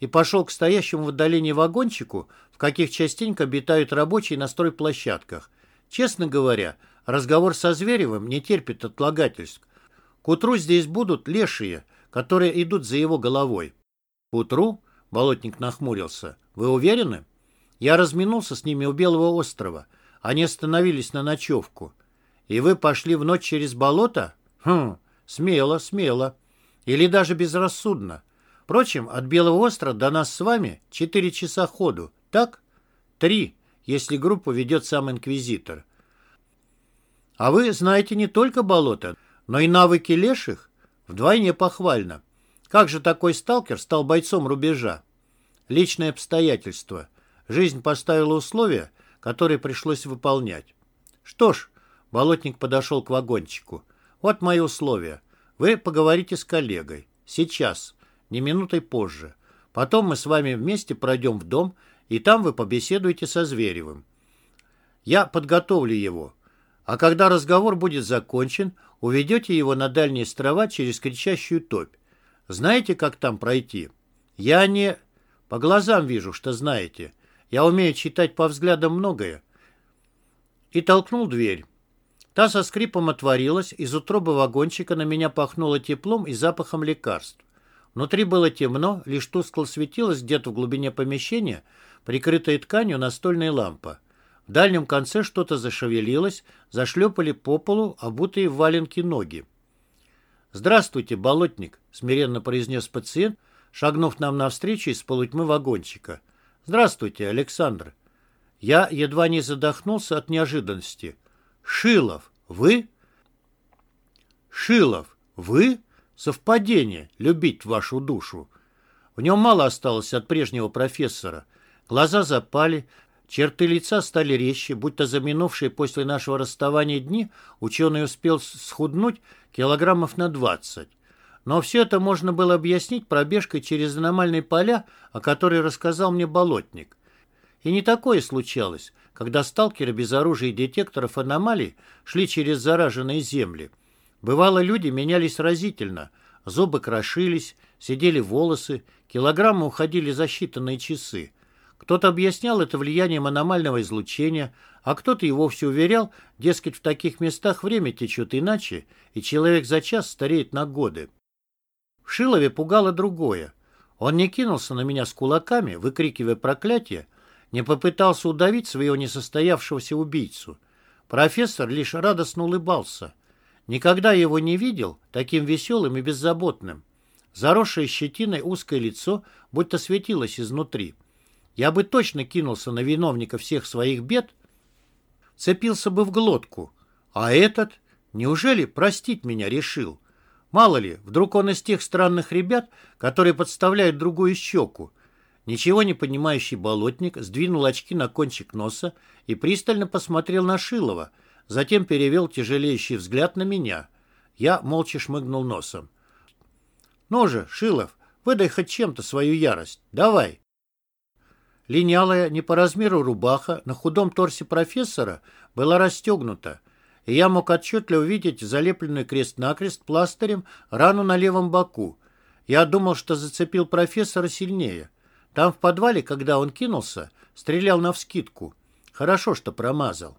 и пошел к стоящему в отдалении вагончику, в каких частенько обитают рабочие на стройплощадках. Честно говоря, разговор со Зверевым не терпит отлагательств. К утру здесь будут лешие, которые идут за его головой. К утру? Болотник нахмурился. Вы уверены? Я разминулся с ними у Белого острова. Они остановились на ночевку. И вы пошли в ночь через болото? Хм, смело, смело. Или даже безрассудно. Впрочем, от Белого острова до нас с вами четыре часа ходу, так? Три если группу ведет сам инквизитор. А вы знаете не только болото, но и навыки леших? Вдвойне похвально. Как же такой сталкер стал бойцом рубежа? Личное обстоятельство. Жизнь поставила условия, которые пришлось выполнять. Что ж, болотник подошел к вагончику. Вот мои условия. Вы поговорите с коллегой. Сейчас, не минутой позже. Потом мы с вами вместе пройдем в дом и там вы побеседуете со Зверевым. Я подготовлю его. А когда разговор будет закончен, уведете его на дальние острова через кричащую топь. Знаете, как там пройти? Я не... По глазам вижу, что знаете. Я умею читать по взглядам многое. И толкнул дверь. Та со скрипом отворилась, из утробы вагончика на меня пахнуло теплом и запахом лекарств. Внутри было темно, лишь тускло светилось где-то в глубине помещения прикрытая тканью настольная лампа. В дальнем конце что-то зашевелилось, зашлепали по полу обутые в валенки ноги. «Здравствуйте, болотник», — смиренно произнес пациент, шагнув нам навстречу из полутьмы вагончика. «Здравствуйте, Александр». Я едва не задохнулся от неожиданности. «Шилов, вы?» «Шилов, вы?» Совпадение, любить вашу душу. В нем мало осталось от прежнего профессора. Глаза запали, черты лица стали резче, будто за минувшие после нашего расставания дни ученый успел схуднуть килограммов на двадцать. Но все это можно было объяснить пробежкой через аномальные поля, о которой рассказал мне болотник. И не такое случалось, когда сталкеры без оружия и детекторов аномалий шли через зараженные земли. Бывало, люди менялись разительно, зубы крошились, сидели волосы, килограммы уходили за считанные часы. Кто-то объяснял это влиянием аномального излучения, а кто-то и вовсе уверял, дескать, в таких местах время течет иначе, и человек за час стареет на годы. В Шилове пугало другое. Он не кинулся на меня с кулаками, выкрикивая проклятие, не попытался удавить своего несостоявшегося убийцу. Профессор лишь радостно улыбался. Никогда его не видел таким веселым и беззаботным. Заросшее щетиной узкое лицо будто светилось изнутри. Я бы точно кинулся на виновника всех своих бед, цепился бы в глотку. А этот, неужели простить меня решил? Мало ли, вдруг он из тех странных ребят, которые подставляют другую щеку. Ничего не понимающий болотник сдвинул очки на кончик носа и пристально посмотрел на Шилова, затем перевел тяжелеющий взгляд на меня. Я молча шмыгнул носом. «Ну же, Шилов, выдай хоть чем-то свою ярость. Давай!» Линялая, не по размеру рубаха, на худом торсе профессора была расстегнута, и я мог отчетливо увидеть залепленный крест-накрест пластырем рану на левом боку. Я думал, что зацепил профессора сильнее. Там в подвале, когда он кинулся, стрелял навскидку. Хорошо, что промазал.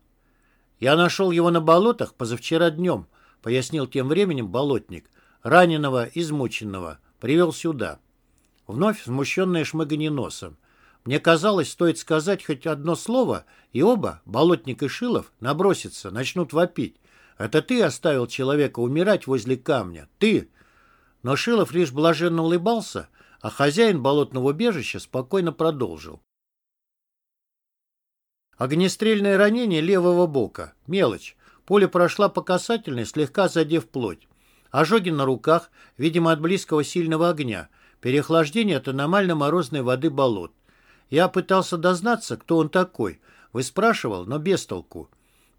Я нашел его на болотах позавчера днем, пояснил тем временем болотник. Раненого, измученного. Привел сюда. Вновь смущенное шмыганье носом. Мне казалось, стоит сказать хоть одно слово, и оба, Болотник и Шилов, набросятся, начнут вопить. Это ты оставил человека умирать возле камня. Ты! Но Шилов лишь блаженно улыбался, а хозяин болотного убежища спокойно продолжил. Огнестрельное ранение левого бока. Мелочь. Пуля прошла по касательной, слегка задев плоть. Ожоги на руках, видимо, от близкого сильного огня. Переохлаждение от аномально-морозной воды болот. Я пытался дознаться, кто он такой. Вы спрашивал, но без толку.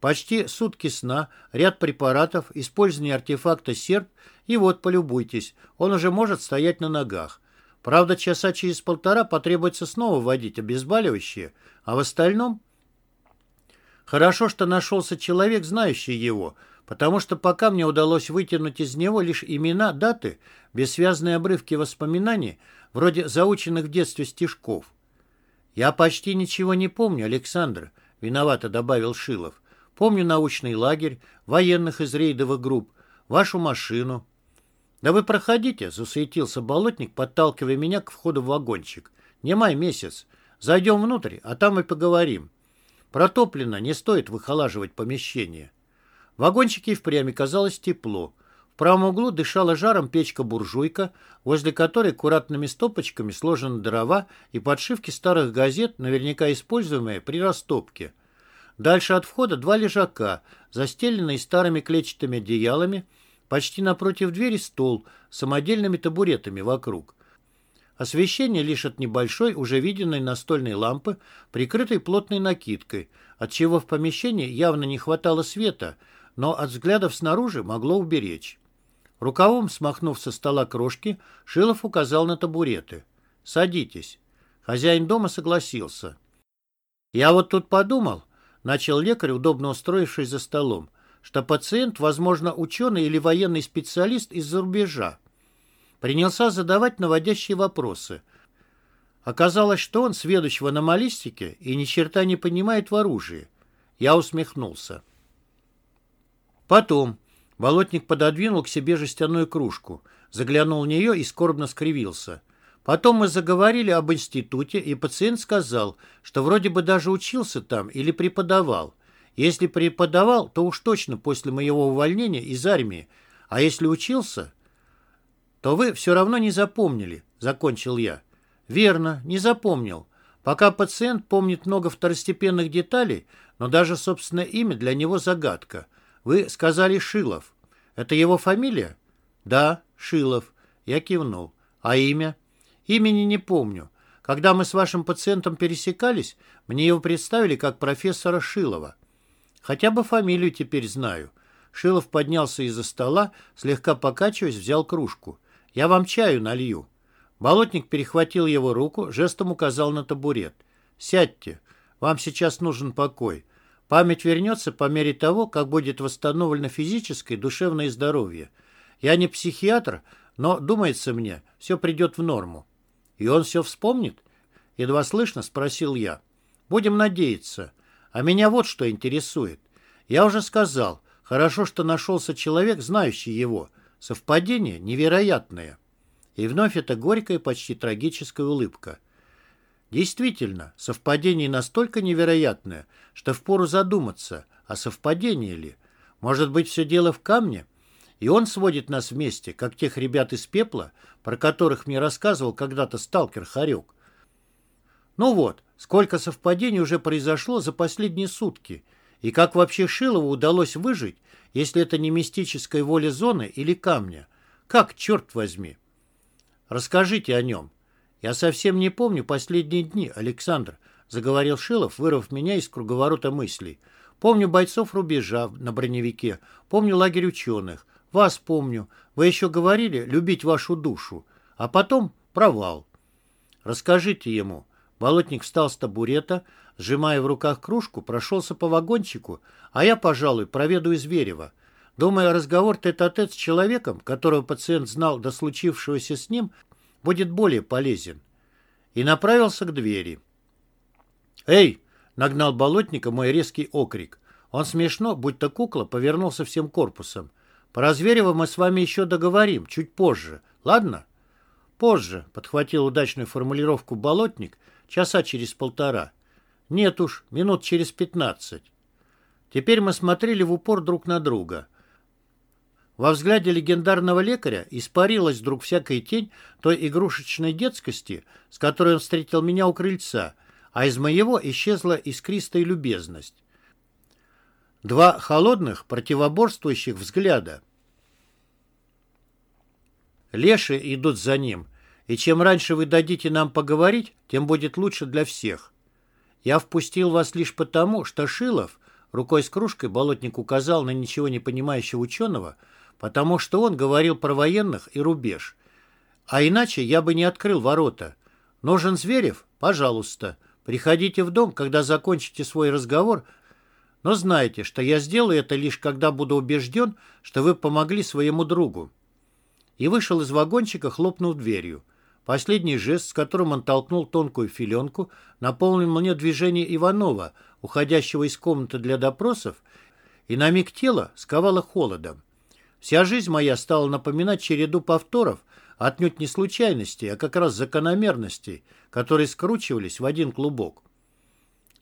Почти сутки сна, ряд препаратов, использование артефакта серп, и вот, полюбуйтесь, он уже может стоять на ногах. Правда, часа через полтора потребуется снова вводить обезболивающее, а в остальном... Хорошо, что нашелся человек, знающий его, потому что пока мне удалось вытянуть из него лишь имена, даты, бессвязные обрывки воспоминаний, вроде заученных в детстве стишков. «Я почти ничего не помню, Александр», — виновато добавил Шилов. «Помню научный лагерь, военных из рейдовых групп, вашу машину». «Да вы проходите», — засуетился болотник, подталкивая меня к входу в вагончик. «Не май месяц. Зайдем внутрь, а там и поговорим. Протоплено, не стоит выхолаживать помещение». В вагончике впрямь казалось тепло. В правом углу дышала жаром печка-буржуйка, возле которой аккуратными стопочками сложены дрова и подшивки старых газет, наверняка используемые при растопке. Дальше от входа два лежака, застеленные старыми клетчатыми одеялами, почти напротив двери стол с самодельными табуретами вокруг. Освещение лишь от небольшой, уже виденной настольной лампы, прикрытой плотной накидкой, отчего в помещении явно не хватало света, но от взглядов снаружи могло уберечь. Рукавом, смахнув со стола крошки, Шилов указал на табуреты. «Садитесь». Хозяин дома согласился. «Я вот тут подумал», — начал лекарь, удобно устроившись за столом, что пациент, возможно, ученый или военный специалист из-за рубежа. Принялся задавать наводящие вопросы. Оказалось, что он сведущ в аномалистике и ни черта не понимает в оружии. Я усмехнулся. Потом Болотник пододвинул к себе жестяную кружку, заглянул в нее и скорбно скривился. Потом мы заговорили об институте, и пациент сказал, что вроде бы даже учился там или преподавал. Если преподавал, то уж точно после моего увольнения из армии, а если учился, то вы все равно не запомнили, закончил я. Верно, не запомнил. Пока пациент помнит много второстепенных деталей, но даже собственное имя для него загадка – вы сказали Шилов. Это его фамилия? Да, Шилов. Я кивнул. А имя? Имени не помню. Когда мы с вашим пациентом пересекались, мне его представили как профессора Шилова. Хотя бы фамилию теперь знаю. Шилов поднялся из-за стола, слегка покачиваясь, взял кружку. «Я вам чаю налью». Болотник перехватил его руку, жестом указал на табурет. «Сядьте. Вам сейчас нужен покой. Память вернется по мере того, как будет восстановлено физическое и душевное здоровье. Я не психиатр, но, думается мне, все придет в норму. И он все вспомнит? Едва слышно спросил я. Будем надеяться. А меня вот что интересует. Я уже сказал, хорошо, что нашелся человек, знающий его. Совпадение невероятное. И вновь эта горькая, почти трагическая улыбка. Действительно, совпадение настолько невероятное, что впору задуматься, а совпадение ли? Может быть, все дело в камне? И он сводит нас вместе, как тех ребят из пепла, про которых мне рассказывал когда-то сталкер Харек. Ну вот, сколько совпадений уже произошло за последние сутки, и как вообще Шилову удалось выжить, если это не мистическая воля зоны или камня? Как, черт возьми? Расскажите о нем. Я совсем не помню последние дни, Александр, заговорил Шилов, вырвав меня из круговорота мыслей. Помню бойцов рубежа на броневике, помню лагерь ученых, вас помню. Вы еще говорили любить вашу душу. А потом провал. Расскажите ему. Болотник встал с табурета, сжимая в руках кружку, прошелся по вагончику, а я, пожалуй, проведу Зверева. Думаю, разговор тет-а-тет -тет с человеком, которого пациент знал до случившегося с ним, будет более полезен. И направился к двери. «Эй!» — нагнал болотника мой резкий окрик. Он смешно, будто кукла, повернулся всем корпусом. Про Зверева мы с вами еще договорим, чуть позже. Ладно? Позже, подхватил удачную формулировку болотник, часа через полтора. Нет уж, минут через пятнадцать. Теперь мы смотрели в упор друг на друга. Во взгляде легендарного лекаря испарилась вдруг всякая тень той игрушечной детскости, с которой он встретил меня у крыльца, а из моего исчезла искристая любезность. Два холодных, противоборствующих взгляда. Леши идут за ним, и чем раньше вы дадите нам поговорить, тем будет лучше для всех. Я впустил вас лишь потому, что Шилов, рукой с кружкой болотник указал на ничего не понимающего ученого, потому что он говорил про военных и рубеж. А иначе я бы не открыл ворота. Нужен Зверев? Пожалуйста. Приходите в дом, когда закончите свой разговор, но знайте, что я сделаю это лишь когда буду убежден, что вы помогли своему другу. И вышел из вагончика, хлопнув дверью. Последний жест, с которым он толкнул тонкую филенку, наполнил мне движение Иванова, уходящего из комнаты для допросов, и на миг тело сковало холодом. Вся жизнь моя стала напоминать череду повторов, отнюдь не случайностей, а как раз закономерностей, которые скручивались в один клубок.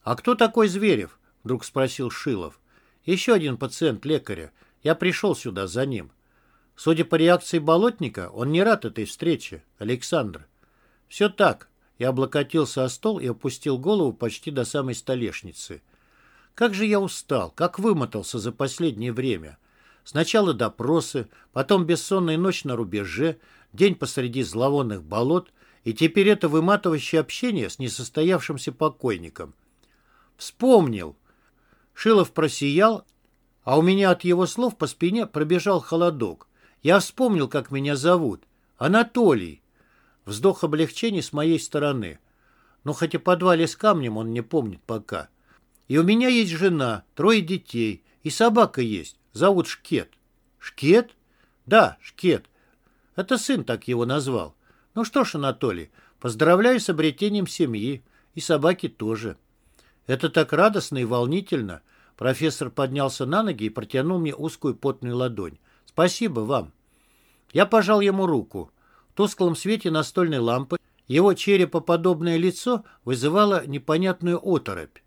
«А кто такой Зверев?» Вдруг спросил Шилов. Еще один пациент лекаря. Я пришел сюда за ним. Судя по реакции болотника, он не рад этой встрече, Александр. Все так. Я облокотился о стол и опустил голову почти до самой столешницы. Как же я устал, как вымотался за последнее время. Сначала допросы, потом бессонная ночь на рубеже, день посреди зловонных болот, и теперь это выматывающее общение с несостоявшимся покойником. Вспомнил, Шилов просиял, а у меня от его слов по спине пробежал холодок. Я вспомнил, как меня зовут. Анатолий. Вздох облегчения с моей стороны. Но хоть и подвале с камнем он не помнит пока. И у меня есть жена, трое детей, и собака есть, зовут Шкет. Шкет? Да, Шкет. Это сын так его назвал. Ну что ж, Анатолий, поздравляю с обретением семьи. И собаки тоже. Это так радостно и волнительно. Профессор поднялся на ноги и протянул мне узкую потную ладонь. Спасибо вам. Я пожал ему руку. В тусклом свете настольной лампы его черепоподобное лицо вызывало непонятную оторопь.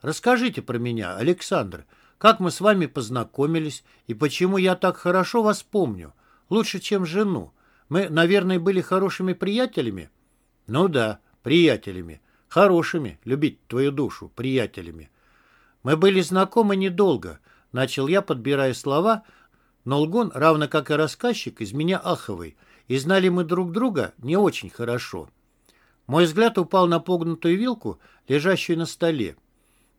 Расскажите про меня, Александр. Как мы с вами познакомились и почему я так хорошо вас помню? Лучше, чем жену. Мы, наверное, были хорошими приятелями? Ну да, приятелями. Хорошими, любить твою душу, приятелями. Мы были знакомы недолго, начал я, подбирая слова, но лгун, равно как и рассказчик, из меня аховый, и знали мы друг друга не очень хорошо. Мой взгляд упал на погнутую вилку, лежащую на столе.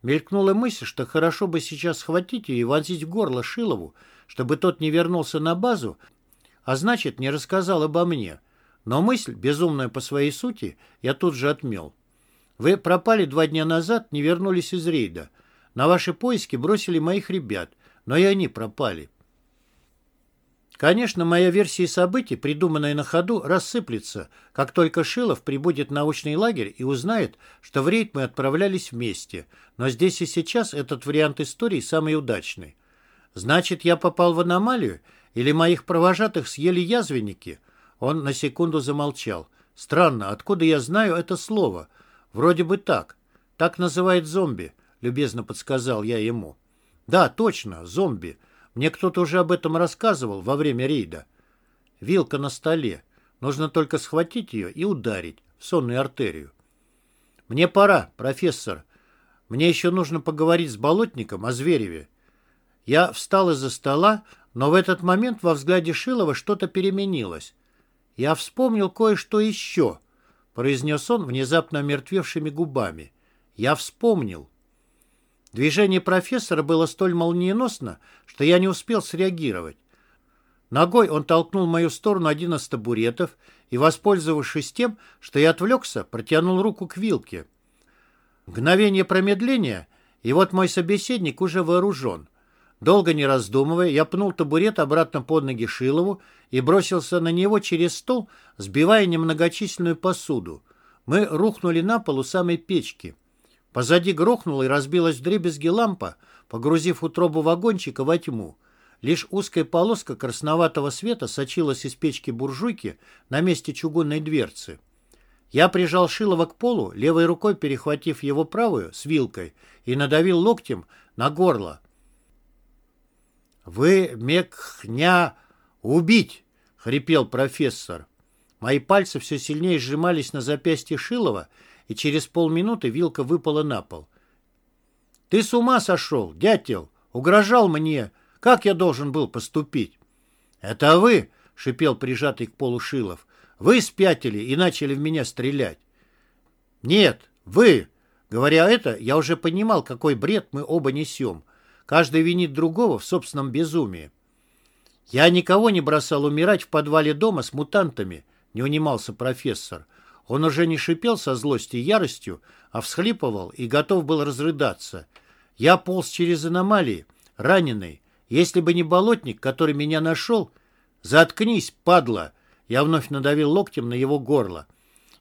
Мелькнула мысль, что хорошо бы сейчас схватить ее и вонзить в горло Шилову, чтобы тот не вернулся на базу, а значит, не рассказал обо мне. Но мысль, безумная по своей сути, я тут же отмел. Вы пропали два дня назад, не вернулись из рейда. На ваши поиски бросили моих ребят, но и они пропали. Конечно, моя версия событий, придуманная на ходу, рассыплется, как только Шилов прибудет в научный лагерь и узнает, что в рейд мы отправлялись вместе. Но здесь и сейчас этот вариант истории самый удачный. Значит, я попал в аномалию? Или моих провожатых съели язвенники? Он на секунду замолчал. Странно, откуда я знаю это слово? Вроде бы так. Так называют зомби, любезно подсказал я ему. Да, точно, зомби. Мне кто-то уже об этом рассказывал во время рейда. Вилка на столе. Нужно только схватить ее и ударить в сонную артерию. Мне пора, профессор. Мне еще нужно поговорить с болотником о Звереве. Я встал из-за стола, но в этот момент во взгляде Шилова что-то переменилось. Я вспомнил кое-что еще, произнес он внезапно омертвевшими губами. Я вспомнил. Движение профессора было столь молниеносно, что я не успел среагировать. Ногой он толкнул в мою сторону один из табуретов и, воспользовавшись тем, что я отвлекся, протянул руку к вилке. Мгновение промедления, и вот мой собеседник уже вооружен. Долго не раздумывая, я пнул табурет обратно под ноги Шилову и бросился на него через стол, сбивая немногочисленную посуду. Мы рухнули на пол у самой печки. Позади грохнула и разбилась дребезги лампа, погрузив утробу вагончика во тьму. Лишь узкая полоска красноватого света сочилась из печки буржуйки на месте чугунной дверцы. Я прижал Шилова к полу, левой рукой перехватив его правую с вилкой, и надавил локтем на горло. «Вы мекхня убить!» — хрипел профессор. Мои пальцы все сильнее сжимались на запястье Шилова, и через полминуты вилка выпала на пол. «Ты с ума сошел, дятел! Угрожал мне! Как я должен был поступить? Это вы, шипел прижатый к полу Шилов. Вы спятили и начали в меня стрелять. Нет, вы. Говоря это, я уже понимал, какой бред мы оба несем. Каждый винит другого в собственном безумии. Я никого не бросал умирать в подвале дома с мутантами, не унимался профессор. Он уже не шипел со злостью и яростью, а всхлипывал и готов был разрыдаться. Я полз через аномалии, раненый, если бы не болотник, который меня нашел... Заткнись, падла! Я вновь надавил локтем на его горло.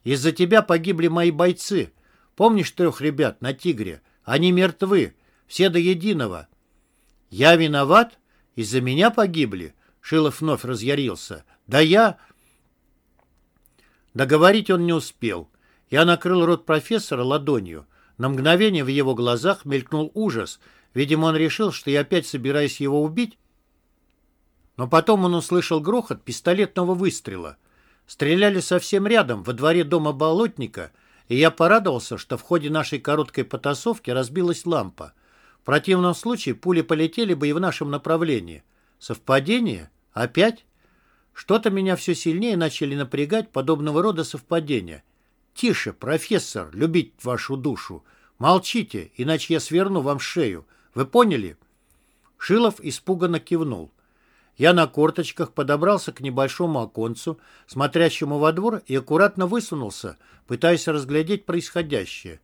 Из-за тебя погибли мои бойцы. Помнишь трех ребят на «Тигре»? Они мертвы. Все до единого. Я виноват? Из-за меня погибли? Шилов вновь разъярился. Да я... Договорить он не успел. Я накрыл рот профессора ладонью. На мгновение в его глазах мелькнул ужас — Видимо, он решил, что я опять собираюсь его убить. Но потом он услышал грохот пистолетного выстрела. Стреляли совсем рядом, во дворе дома болотника, и я порадовался, что в ходе нашей короткой потасовки разбилась лампа. В противном случае пули полетели бы и в нашем направлении. Совпадение? Опять? Что-то меня все сильнее начали напрягать подобного рода совпадения. «Тише, профессор, любить вашу душу! Молчите, иначе я сверну вам шею!» Вы поняли?» Шилов испуганно кивнул. Я на корточках подобрался к небольшому оконцу, смотрящему во двор, и аккуратно высунулся, пытаясь разглядеть происходящее.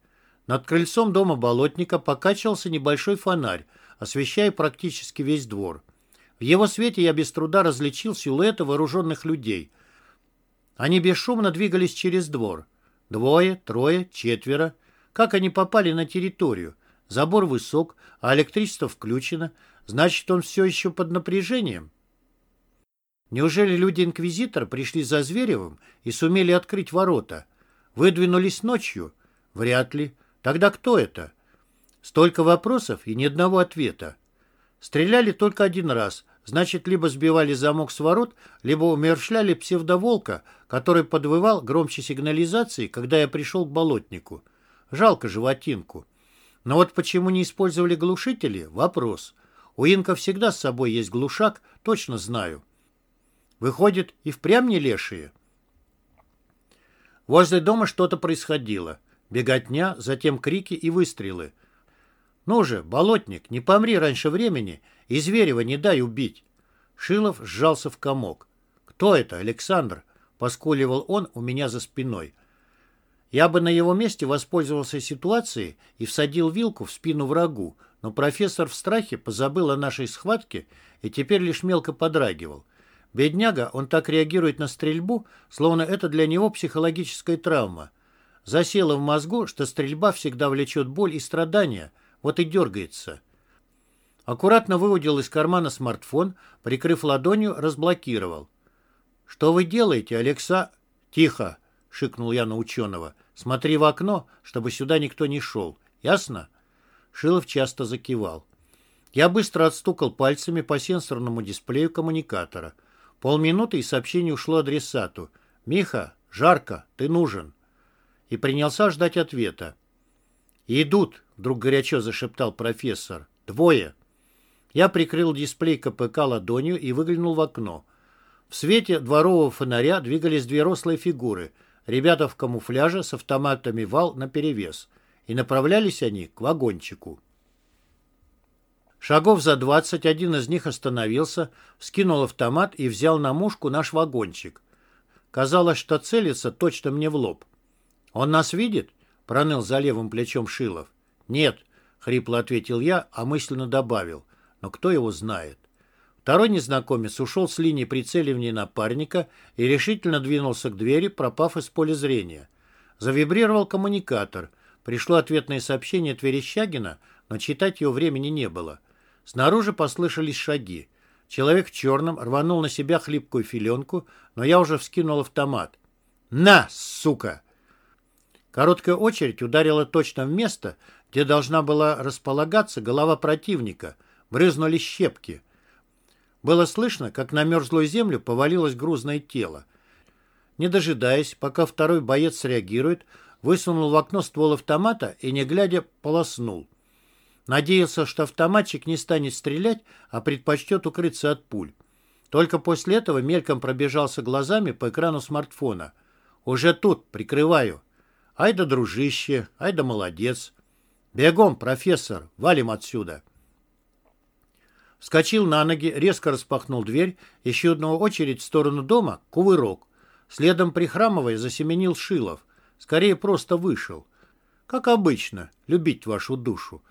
Над крыльцом дома болотника покачивался небольшой фонарь, освещая практически весь двор. В его свете я без труда различил силуэты вооруженных людей. Они бесшумно двигались через двор. Двое, трое, четверо. Как они попали на территорию? Забор высок, а электричество включено. Значит, он все еще под напряжением. Неужели люди-инквизитора пришли за Зверевым и сумели открыть ворота? Выдвинулись ночью? Вряд ли. Тогда кто это? Столько вопросов и ни одного ответа. Стреляли только один раз. Значит, либо сбивали замок с ворот, либо умершляли псевдоволка, который подвывал громче сигнализации, когда я пришел к болотнику. Жалко животинку. Но вот почему не использовали глушители – вопрос. У инка всегда с собой есть глушак, точно знаю. Выходит, и впрямь не лешие? Возле дома что-то происходило. Беготня, затем крики и выстрелы. «Ну же, болотник, не помри раньше времени и Зверева не дай убить!» Шилов сжался в комок. «Кто это, Александр?» — поскуливал он у меня за спиной. Я бы на его месте воспользовался ситуацией и всадил вилку в спину врагу, но профессор в страхе позабыл о нашей схватке и теперь лишь мелко подрагивал. Бедняга, он так реагирует на стрельбу, словно это для него психологическая травма. Засело в мозгу, что стрельба всегда влечет боль и страдания, вот и дергается. Аккуратно выудил из кармана смартфон, прикрыв ладонью, разблокировал. «Что вы делаете, Алекса?» «Тихо!» — шикнул я на ученого. Смотри в окно, чтобы сюда никто не шел. Ясно?» Шилов часто закивал. Я быстро отстукал пальцами по сенсорному дисплею коммуникатора. Полминуты и сообщение ушло адресату. «Миха, жарко, ты нужен». И принялся ждать ответа. «Идут», — вдруг горячо зашептал профессор. «Двое». Я прикрыл дисплей КПК ладонью и выглянул в окно. В свете дворового фонаря двигались две рослые фигуры. Ребята в камуфляже с автоматами вал наперевес. И направлялись они к вагончику. Шагов за двадцать один из них остановился, вскинул автомат и взял на мушку наш вагончик. Казалось, что целится точно мне в лоб. «Он нас видит?» — проныл за левым плечом Шилов. «Нет», — хрипло ответил я, а мысленно добавил. «Но кто его знает?» Второй незнакомец ушел с линии прицеливания напарника и решительно двинулся к двери, пропав из поля зрения. Завибрировал коммуникатор. Пришло ответное сообщение от Верещагина, но читать его времени не было. Снаружи послышались шаги. Человек в черном рванул на себя хлипкую филенку, но я уже вскинул автомат. «На, сука!» Короткая очередь ударила точно в место, где должна была располагаться голова противника. Брызнули щепки. Было слышно, как на мерзлую землю повалилось грузное тело. Не дожидаясь, пока второй боец среагирует, высунул в окно ствол автомата и, не глядя, полоснул. Надеялся, что автоматчик не станет стрелять, а предпочтет укрыться от пуль. Только после этого мельком пробежался глазами по экрану смартфона. «Уже тут, прикрываю». «Ай да дружище, ай да молодец». «Бегом, профессор, валим отсюда». Вскочил на ноги, резко распахнул дверь, еще одну очередь в сторону дома, кувырок. Следом, прихрамывая, засеменил Шилов. Скорее, просто вышел. Как обычно, любить вашу душу.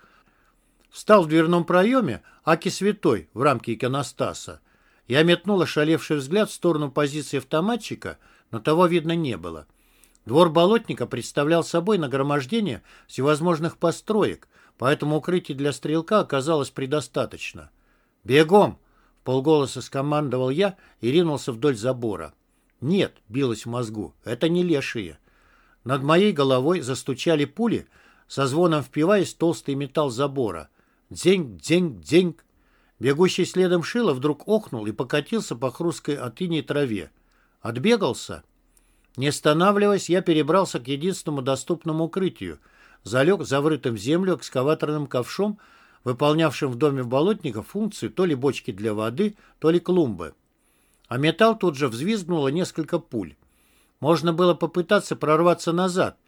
Встал в дверном проеме Аки Святой в рамке иконостаса. Я метнул ошалевший взгляд в сторону позиции автоматчика, но того видно не было. Двор болотника представлял собой нагромождение всевозможных построек, поэтому укрытий для стрелка оказалось предостаточно. «Бегом!» — в полголоса скомандовал я и ринулся вдоль забора. «Нет», — билось в мозгу, — «это не лешие». Над моей головой застучали пули, со звоном впиваясь в толстый металл забора. Дзень, дзень, дзень. Бегущий следом Шила вдруг охнул и покатился по хрусткой от иней траве. Отбегался. Не останавливаясь, я перебрался к единственному доступному укрытию. Залег заврытым в землю экскаваторным ковшом, выполнявшим в доме болотника функцию то ли бочки для воды, то ли клумбы. А металл тут же взвизгнуло несколько пуль. Можно было попытаться прорваться назад,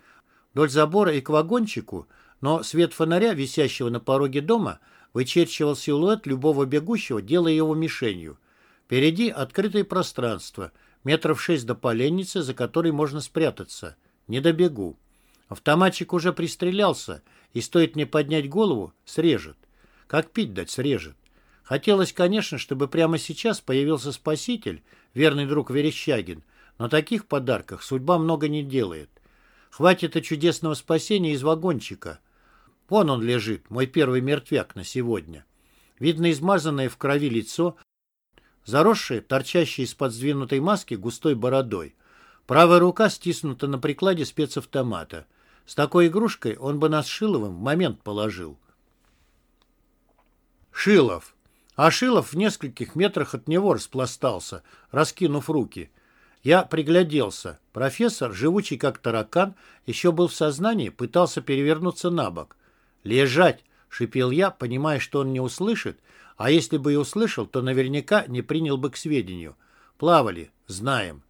вдоль забора и к вагончику, но свет фонаря, висящего на пороге дома, вычерчивал силуэт любого бегущего, делая его мишенью. Впереди открытое пространство, метров шесть до поленницы, за которой можно спрятаться. Не добегу. Автоматчик уже пристрелялся, и стоит мне поднять голову, срежет. Как пить дать, срежет. Хотелось, конечно, чтобы прямо сейчас появился спаситель, верный друг Верещагин, но таких подарках судьба много не делает. Хватит и чудесного спасения из вагончика. Вон он лежит, мой первый мертвяк на сегодня. Видно измазанное в крови лицо, заросшее, торчащее из-под сдвинутой маски густой бородой. Правая рука стиснута на прикладе спецавтомата. С такой игрушкой он бы нас Шиловым в момент положил. Шилов. А Шилов в нескольких метрах от него распластался, раскинув руки. Я пригляделся. Профессор, живучий как таракан, еще был в сознании, пытался перевернуться на бок. «Лежать!» — шипел я, понимая, что он не услышит, а если бы и услышал, то наверняка не принял бы к сведению. Плавали, знаем.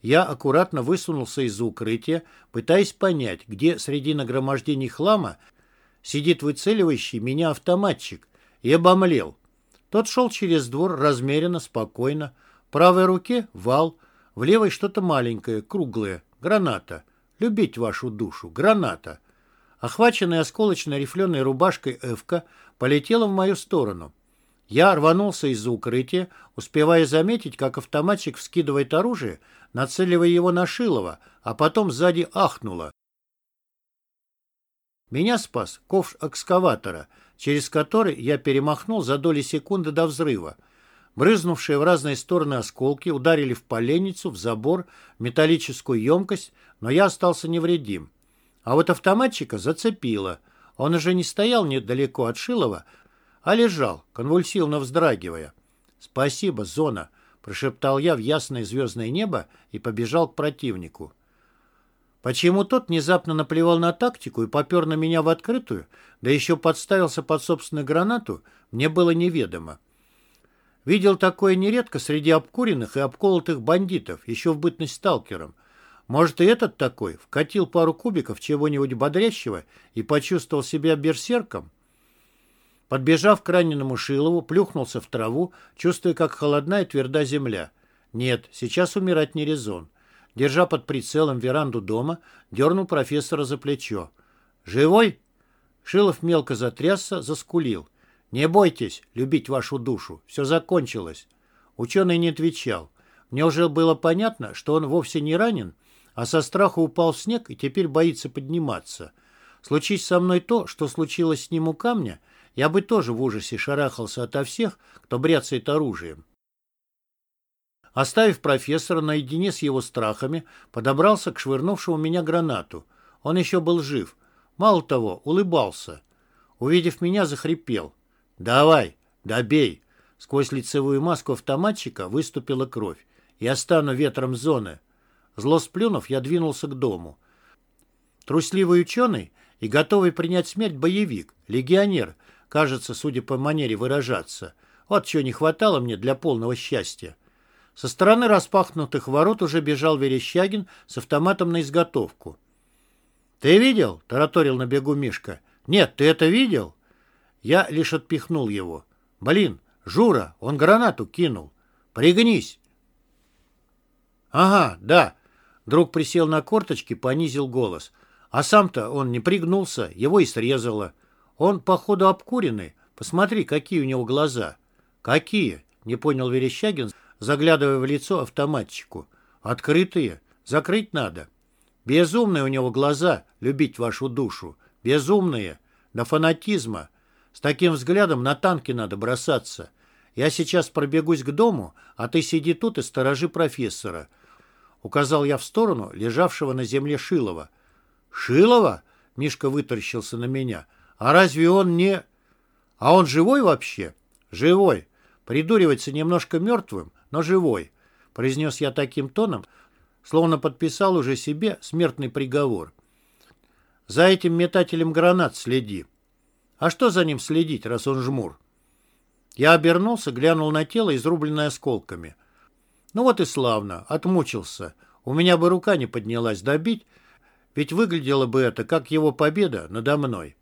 Я аккуратно высунулся из-за укрытия, пытаясь понять, где среди нагромождений хлама сидит выцеливающий меня автоматчик, и обомлел. Тот шел через двор размеренно, спокойно. В правой руке вал, в левой что-то маленькое, круглое, граната. Любить вашу душу, граната. Охваченная осколочной рифленой рубашкой Эвка полетела в мою сторону. Я рванулся из-за укрытия, успевая заметить, как автоматчик вскидывает оружие, нацеливая его на Шилова, а потом сзади ахнуло. Меня спас ковш экскаватора, через который я перемахнул за доли секунды до взрыва. Брызнувшие в разные стороны осколки ударили в поленницу, в забор, в металлическую емкость, но я остался невредим. А вот автоматчика зацепило. Он уже не стоял недалеко от Шилова, а лежал, конвульсивно вздрагивая. «Спасибо, зона», — прошептал я в ясное звездное небо и побежал к противнику. Почему тот внезапно наплевал на тактику и попер на меня в открытую, да еще подставился под собственную гранату, мне было неведомо. Видел такое нередко среди обкуренных и обколотых бандитов, еще в бытность сталкером. Может, и этот такой вкатил пару кубиков чего-нибудь бодрящего и почувствовал себя берсерком? Подбежав к раненому Шилову, плюхнулся в траву, чувствуя, как холодна и тверда земля. Нет, сейчас умирать не резон. Держа под прицелом веранду дома, дернул профессора за плечо. «Живой?» Шилов мелко затрясся, заскулил. «Не бойтесь любить вашу душу. Все закончилось». Ученый не отвечал. Мне уже было понятно, что он вовсе не ранен, а со страху упал в снег и теперь боится подниматься. Случись со мной то, что случилось с ним у камня, я бы тоже в ужасе шарахался ото всех, кто бряцает оружием. Оставив профессора наедине с его страхами, подобрался к швырнувшему меня гранату. Он еще был жив. Мало того, улыбался. Увидев меня, захрипел. «Давай, добей!» Сквозь лицевую маску автоматчика выступила кровь. «Я стану ветром зоны!» Зло сплюнув, я двинулся к дому. Трусливый ученый и готовый принять смерть боевик, легионер, кажется, судя по манере выражаться. Вот чего не хватало мне для полного счастья. Со стороны распахнутых ворот уже бежал Верещагин с автоматом на изготовку. «Ты видел?» — тараторил на бегу Мишка. «Нет, ты это видел?» Я лишь отпихнул его. «Блин, Жура, он гранату кинул. Пригнись!» «Ага, да». Друг присел на корточки, понизил голос. А сам-то он не пригнулся, его и срезало. Он, походу, обкуренный. Посмотри, какие у него глаза. «Какие?» — не понял Верещагин, заглядывая в лицо автоматчику. «Открытые. Закрыть надо. Безумные у него глаза, любить вашу душу. Безумные. До фанатизма. С таким взглядом на танки надо бросаться. Я сейчас пробегусь к дому, а ты сиди тут и сторожи профессора». Указал я в сторону лежавшего на земле Шилова. «Шилова?» — Мишка вытаращился на меня. «А разве он не...» «А он живой вообще?» «Живой. Придуривается немножко мертвым, но живой», — произнес я таким тоном, словно подписал уже себе смертный приговор. «За этим метателем гранат следи». «А что за ним следить, раз он жмур?» Я обернулся, глянул на тело, изрубленное осколками. «Ну вот и славно, отмучился. У меня бы рука не поднялась добить, ведь выглядело бы это, как его победа надо мной».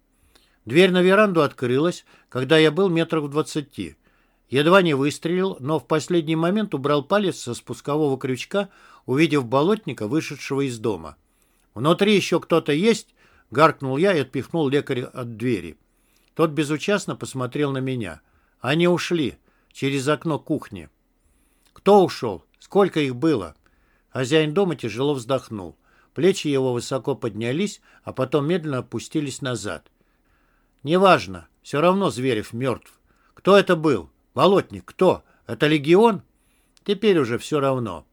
Дверь на веранду открылась, когда я был метров в двадцати. Едва не выстрелил, но в последний момент убрал палец со спускового крючка, увидев болотника, вышедшего из дома. «Внутри еще кто-то есть?» — гаркнул я и отпихнул лекаря от двери. Тот безучастно посмотрел на меня. Они ушли через окно кухни. «Кто ушел? Сколько их было?» Хозяин дома тяжело вздохнул. Плечи его высоко поднялись, а потом медленно опустились назад. «Неважно. Все равно Зверев мертв. Кто это был? Болотник, кто? Это легион? Теперь уже все равно.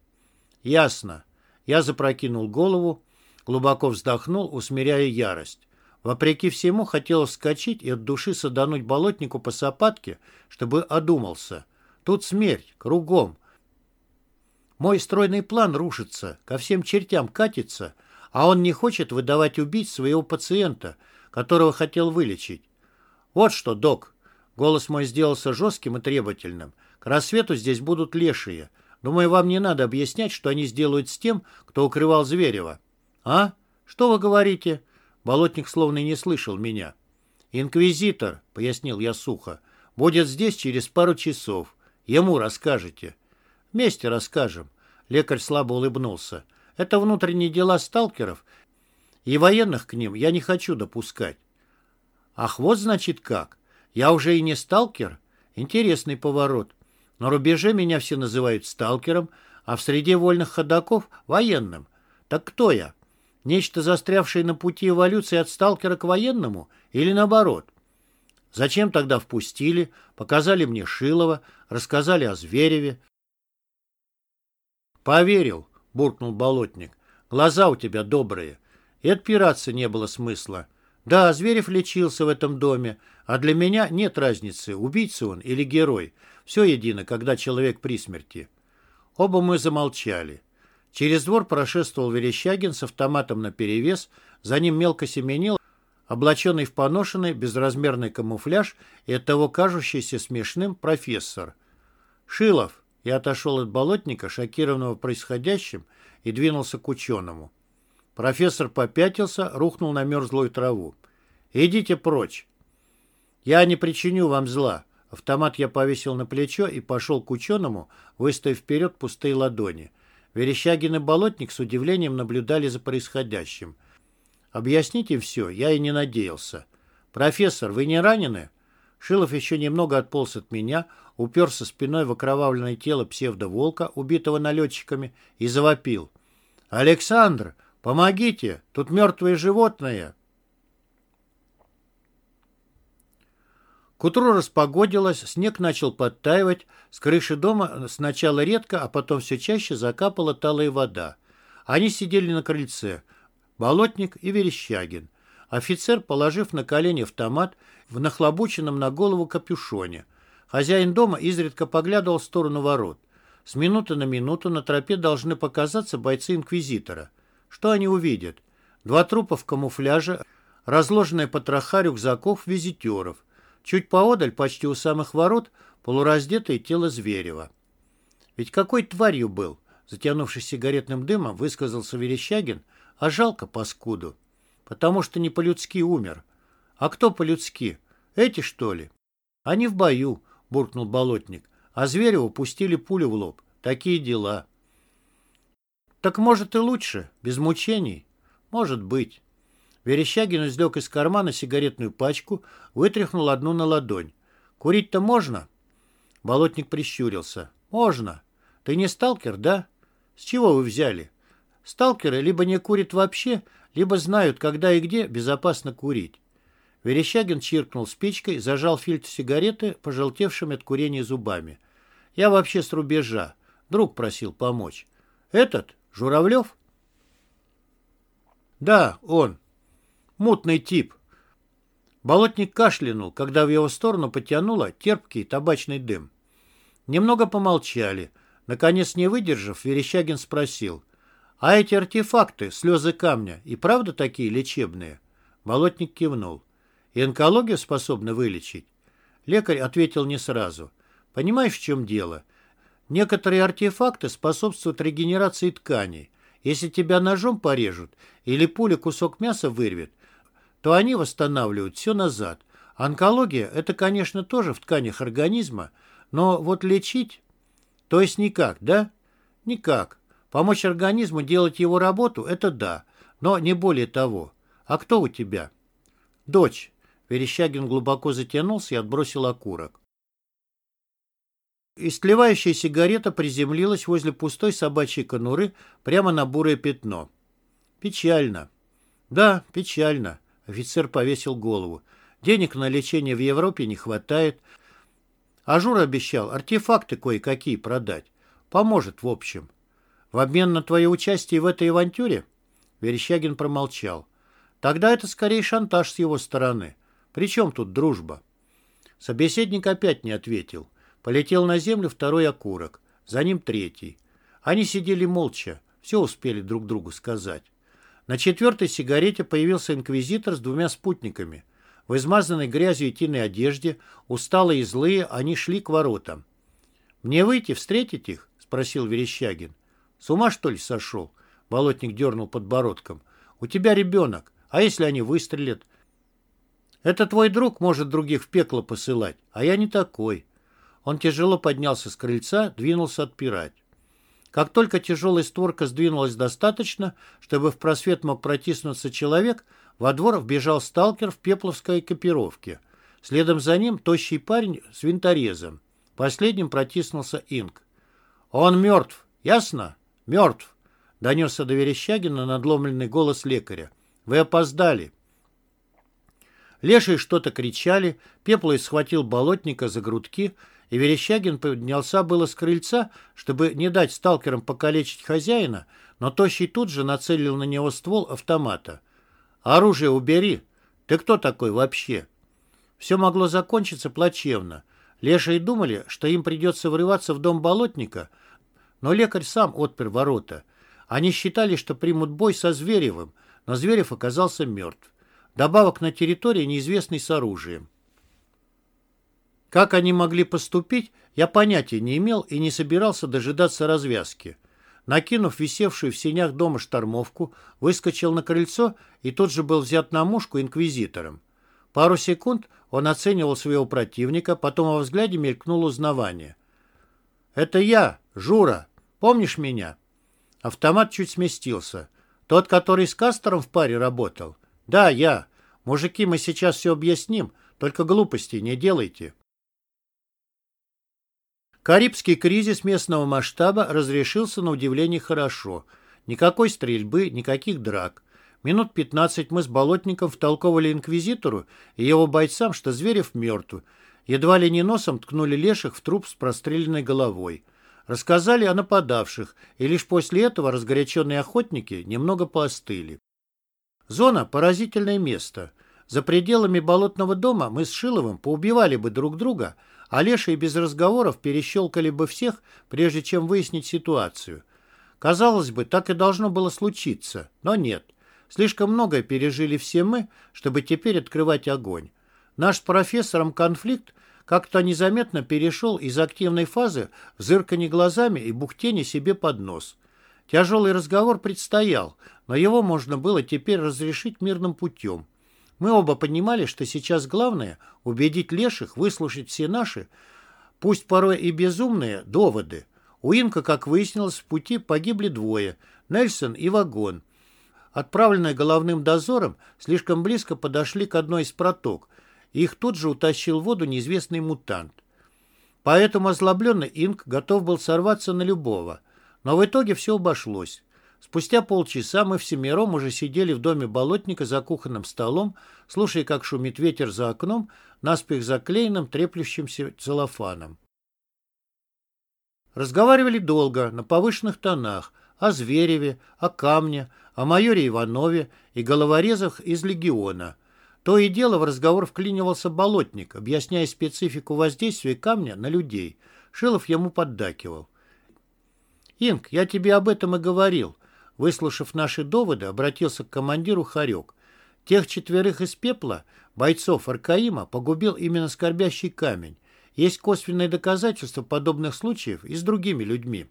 Ясно. Я запрокинул голову, глубоко вздохнул, усмиряя ярость. Вопреки всему хотел вскочить и от души садануть болотнику по сапатке, чтобы одумался. Тут смерть, кругом. Мой стройный план рушится, ко всем чертям катится, а он не хочет выдавать убить своего пациента, которого хотел вылечить. Вот что, док, Голос мой сделался жестким и требовательным. К рассвету здесь будут лешие. Думаю, вам не надо объяснять, что они сделают с тем, кто укрывал Зверева. А? Что вы говорите? Болотник словно не слышал меня. «Инквизитор», — пояснил я сухо, — «будет здесь через пару часов. Ему расскажете». «Вместе расскажем». Лекарь слабо улыбнулся. «Это внутренние дела сталкеров, и военных к ним я не хочу допускать». «Ах, вот значит как. Я уже и не сталкер? Интересный поворот. На рубеже меня все называют сталкером, а в среде вольных ходаков — военным. Так кто я? Нечто застрявшее на пути эволюции от сталкера к военному или наоборот? Зачем тогда впустили, показали мне Шилова, рассказали о Звереве? «Поверил», — буркнул болотник. «Глаза у тебя добрые. И отпираться не было смысла. Да, Зверев лечился в этом доме, а для меня нет разницы, убийца он или герой. Все едино, когда человек при смерти. Оба мы замолчали. Через двор прошествовал Верещагин с автоматом наперевес, за ним мелко семенил, облаченный в поношенный безразмерный камуфляж и оттого кажущийся смешным профессор. «Шилов!» Я отошел от болотника, шокированного происходящим, и двинулся к ученому. Профессор попятился, рухнул на мерзлую траву. «Идите прочь!» «Я не причиню вам зла!» Автомат я повесил на плечо и пошел к ученому, выставив вперед пустые ладони. Верещагин и Болотник с удивлением наблюдали за происходящим. Объяснить им все я и не надеялся. «Профессор, вы не ранены?» Шилов еще немного отполз от меня, уперся спиной в окровавленное тело псевдоволка, убитого налетчиками, и завопил. «Александр, помогите! Тут мертвое животное!» К утру распогодилось, снег начал подтаивать, с крыши дома сначала редко, а потом все чаще закапала талая вода. Они сидели на крыльце, Болотник и Верещагин. Офицер, положив на колени автомат в нахлобученном на голову капюшоне. Хозяин дома изредка поглядывал в сторону ворот. С минуты на минуту на тропе должны показаться бойцы Инквизитора. Что они увидят? Два трупа в камуфляже, разложенные потроха рюкзаков визитеров – Чуть поодаль, почти у самых ворот, полураздетое тело Зверева. Ведь какой тварью был, затянувшись сигаретным дымом, высказался Верещагин, а жалко паскуду. Потому что не по-людски умер. А кто по-людски? Эти, что ли? Они в бою, буркнул болотник, а Звереву пустили пулю в лоб. Такие дела. Так может и лучше, без мучений? Может быть. Верещагин извлек из кармана сигаретную пачку, вытряхнул одну на ладонь. «Курить-то можно?» Болотник прищурился. «Можно. Ты не сталкер, да? С чего вы взяли? Сталкеры либо не курят вообще, либо знают, когда и где безопасно курить». Верещагин чиркнул спичкой, зажал фильтр сигареты, пожелтевшими от курения зубами. «Я вообще с рубежа. Друг просил помочь. Этот? Журавлев?» «Да, он. Мутный тип. Болотник кашлянул, когда в его сторону потянуло терпкий табачный дым. Немного помолчали. Наконец, не выдержав, Верещагин спросил. «А эти артефакты, слезы камня, и правда такие лечебные?» Болотник кивнул. «И онкологию способны вылечить?» Лекарь ответил не сразу. «Понимаешь, в чем дело? Некоторые артефакты способствуют регенерации тканей. Если тебя ножом порежут или пуля кусок мяса вырвет, то они восстанавливают все назад. Онкология – это, конечно, тоже в тканях организма, но вот лечить... То есть никак, да? Никак. Помочь организму делать его работу – это да, но не более того. А кто у тебя? Дочь. Верещагин глубоко затянулся и отбросил окурок. Истлевающая сигарета приземлилась возле пустой собачьей конуры прямо на бурое пятно. Печально. Да, печально. Офицер повесил голову. Денег на лечение в Европе не хватает. Ажур обещал артефакты кое-какие продать. Поможет, в общем. В обмен на твое участие в этой авантюре? Верещагин промолчал. Тогда это скорее шантаж с его стороны. Причем тут дружба? Собеседник опять не ответил. Полетел на землю второй окурок. За ним третий. Они сидели молча. Все успели друг другу сказать. На четвертой сигарете появился инквизитор с двумя спутниками. В измазанной грязью и тиной одежде, усталые и злые, они шли к воротам. «Мне выйти, встретить их?» — спросил Верещагин. «С ума, что ли, сошел?» — болотник дернул подбородком. «У тебя ребенок. А если они выстрелят?» «Это твой друг может других в пекло посылать, а я не такой». Он тяжело поднялся с крыльца, двинулся отпирать. Как только тяжелая створка сдвинулась достаточно, чтобы в просвет мог протиснуться человек, во двор вбежал сталкер в пепловской экипировке. Следом за ним тощий парень с винторезом. Последним протиснулся Инг. «Он мертв, ясно? Мертв!» — донесся до Верещагина надломленный голос лекаря. «Вы опоздали!» Лешие что-то кричали, Пеплой схватил болотника за грудки и Верещагин поднялся было с крыльца, чтобы не дать сталкерам покалечить хозяина, но Тощий тут же нацелил на него ствол автомата. «Оружие убери!» Ты кто такой вообще? Все могло закончиться плачевно. Лешие думали, что им придется врываться в дом болотника, но лекарь сам отпер ворота. Они считали, что примут бой со Зверевым, но Зверев оказался мертв. Добавок на территории неизвестный с оружием. Как они могли поступить, я понятия не имел и не собирался дожидаться развязки. Накинув висевшую в сенях дома штормовку, выскочил на крыльцо и тут же был взят на мушку инквизитором. Пару секунд он оценивал своего противника, потом во взгляде мелькнуло узнавание. «Это я, Жура. Помнишь меня?» Автомат чуть сместился. «Тот, который с Кастером в паре работал?» «Да, я. Мужики, мы сейчас все объясним, только глупости не делайте». Карибский кризис местного масштаба разрешился на удивление хорошо. Никакой стрельбы, никаких драк. Минут пятнадцать мы с Болотником втолковывали инквизитору и его бойцам, что Зверев мертв. Едва ли не носом ткнули леших в труп с простреленной головой. Рассказали о нападавших, и лишь после этого разгоряченные охотники немного поостыли. Зона – поразительное место. За пределами болотного дома мы с Шиловым поубивали бы друг друга, а Леша и без разговоров перещелкали бы всех, прежде чем выяснить ситуацию. Казалось бы, так и должно было случиться, но нет – Слишком многое пережили все мы, чтобы теперь открывать огонь. Наш с профессором конфликт как-то незаметно перешел из активной фазы в зырканье глазами и бухтение себе под нос. Тяжелый разговор предстоял, но его можно было теперь разрешить мирным путем. Мы оба понимали, что сейчас главное – убедить леших выслушать все наши, пусть порой и безумные, доводы. У Инка, как выяснилось, в пути погибли двое – Нельсон и Вагон – отправленные головным дозором, слишком близко подошли к одной из проток, и их тут же утащил в воду неизвестный мутант. Поэтому озлобленный Инк готов был сорваться на любого. Но в итоге все обошлось. Спустя полчаса мы всемиром уже сидели в доме болотника за кухонным столом, слушая, как шумит ветер за окном, наспех заклеенным треплющимся целлофаном. Разговаривали долго, на повышенных тонах, о Звереве, о Камне, о майоре Иванове и головорезах из легиона. То и дело в разговор вклинивался болотник, объясняя специфику воздействия камня на людей. Шилов ему поддакивал. «Инг, я тебе об этом и говорил». Выслушав наши доводы, обратился к командиру Харек. Тех четверых из пепла, бойцов Аркаима, погубил именно скорбящий камень. Есть косвенные доказательства подобных случаев и с другими людьми.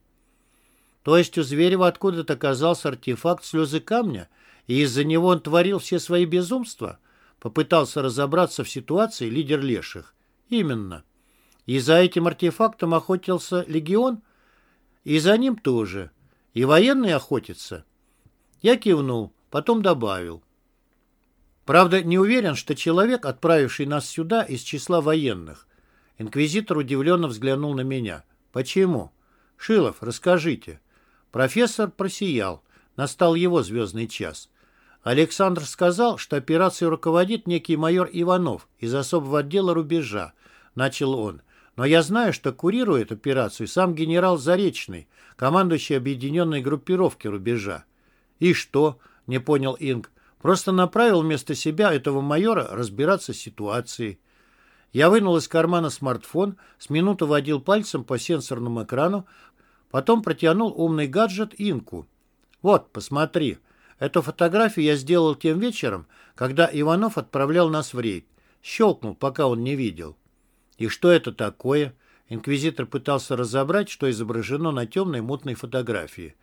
То есть у Зверева откуда-то оказался артефакт слезы камня, и из-за него он творил все свои безумства? Попытался разобраться в ситуации лидер леших. Именно. И за этим артефактом охотился легион? И за ним тоже. И военные охотятся? Я кивнул, потом добавил. Правда, не уверен, что человек, отправивший нас сюда, из числа военных. Инквизитор удивленно взглянул на меня. Почему? Шилов, расскажите. Профессор просиял. Настал его звездный час. Александр сказал, что операцией руководит некий майор Иванов из особого отдела рубежа. Начал он. Но я знаю, что курирует операцию сам генерал Заречный, командующий объединенной группировки рубежа. И что? Не понял Инг. Просто направил вместо себя этого майора разбираться с ситуацией. Я вынул из кармана смартфон, с минуты водил пальцем по сенсорному экрану, Потом протянул умный гаджет Инку. «Вот, посмотри. Эту фотографию я сделал тем вечером, когда Иванов отправлял нас в рейд. Щелкнул, пока он не видел». «И что это такое?» Инквизитор пытался разобрать, что изображено на темной мутной фотографии.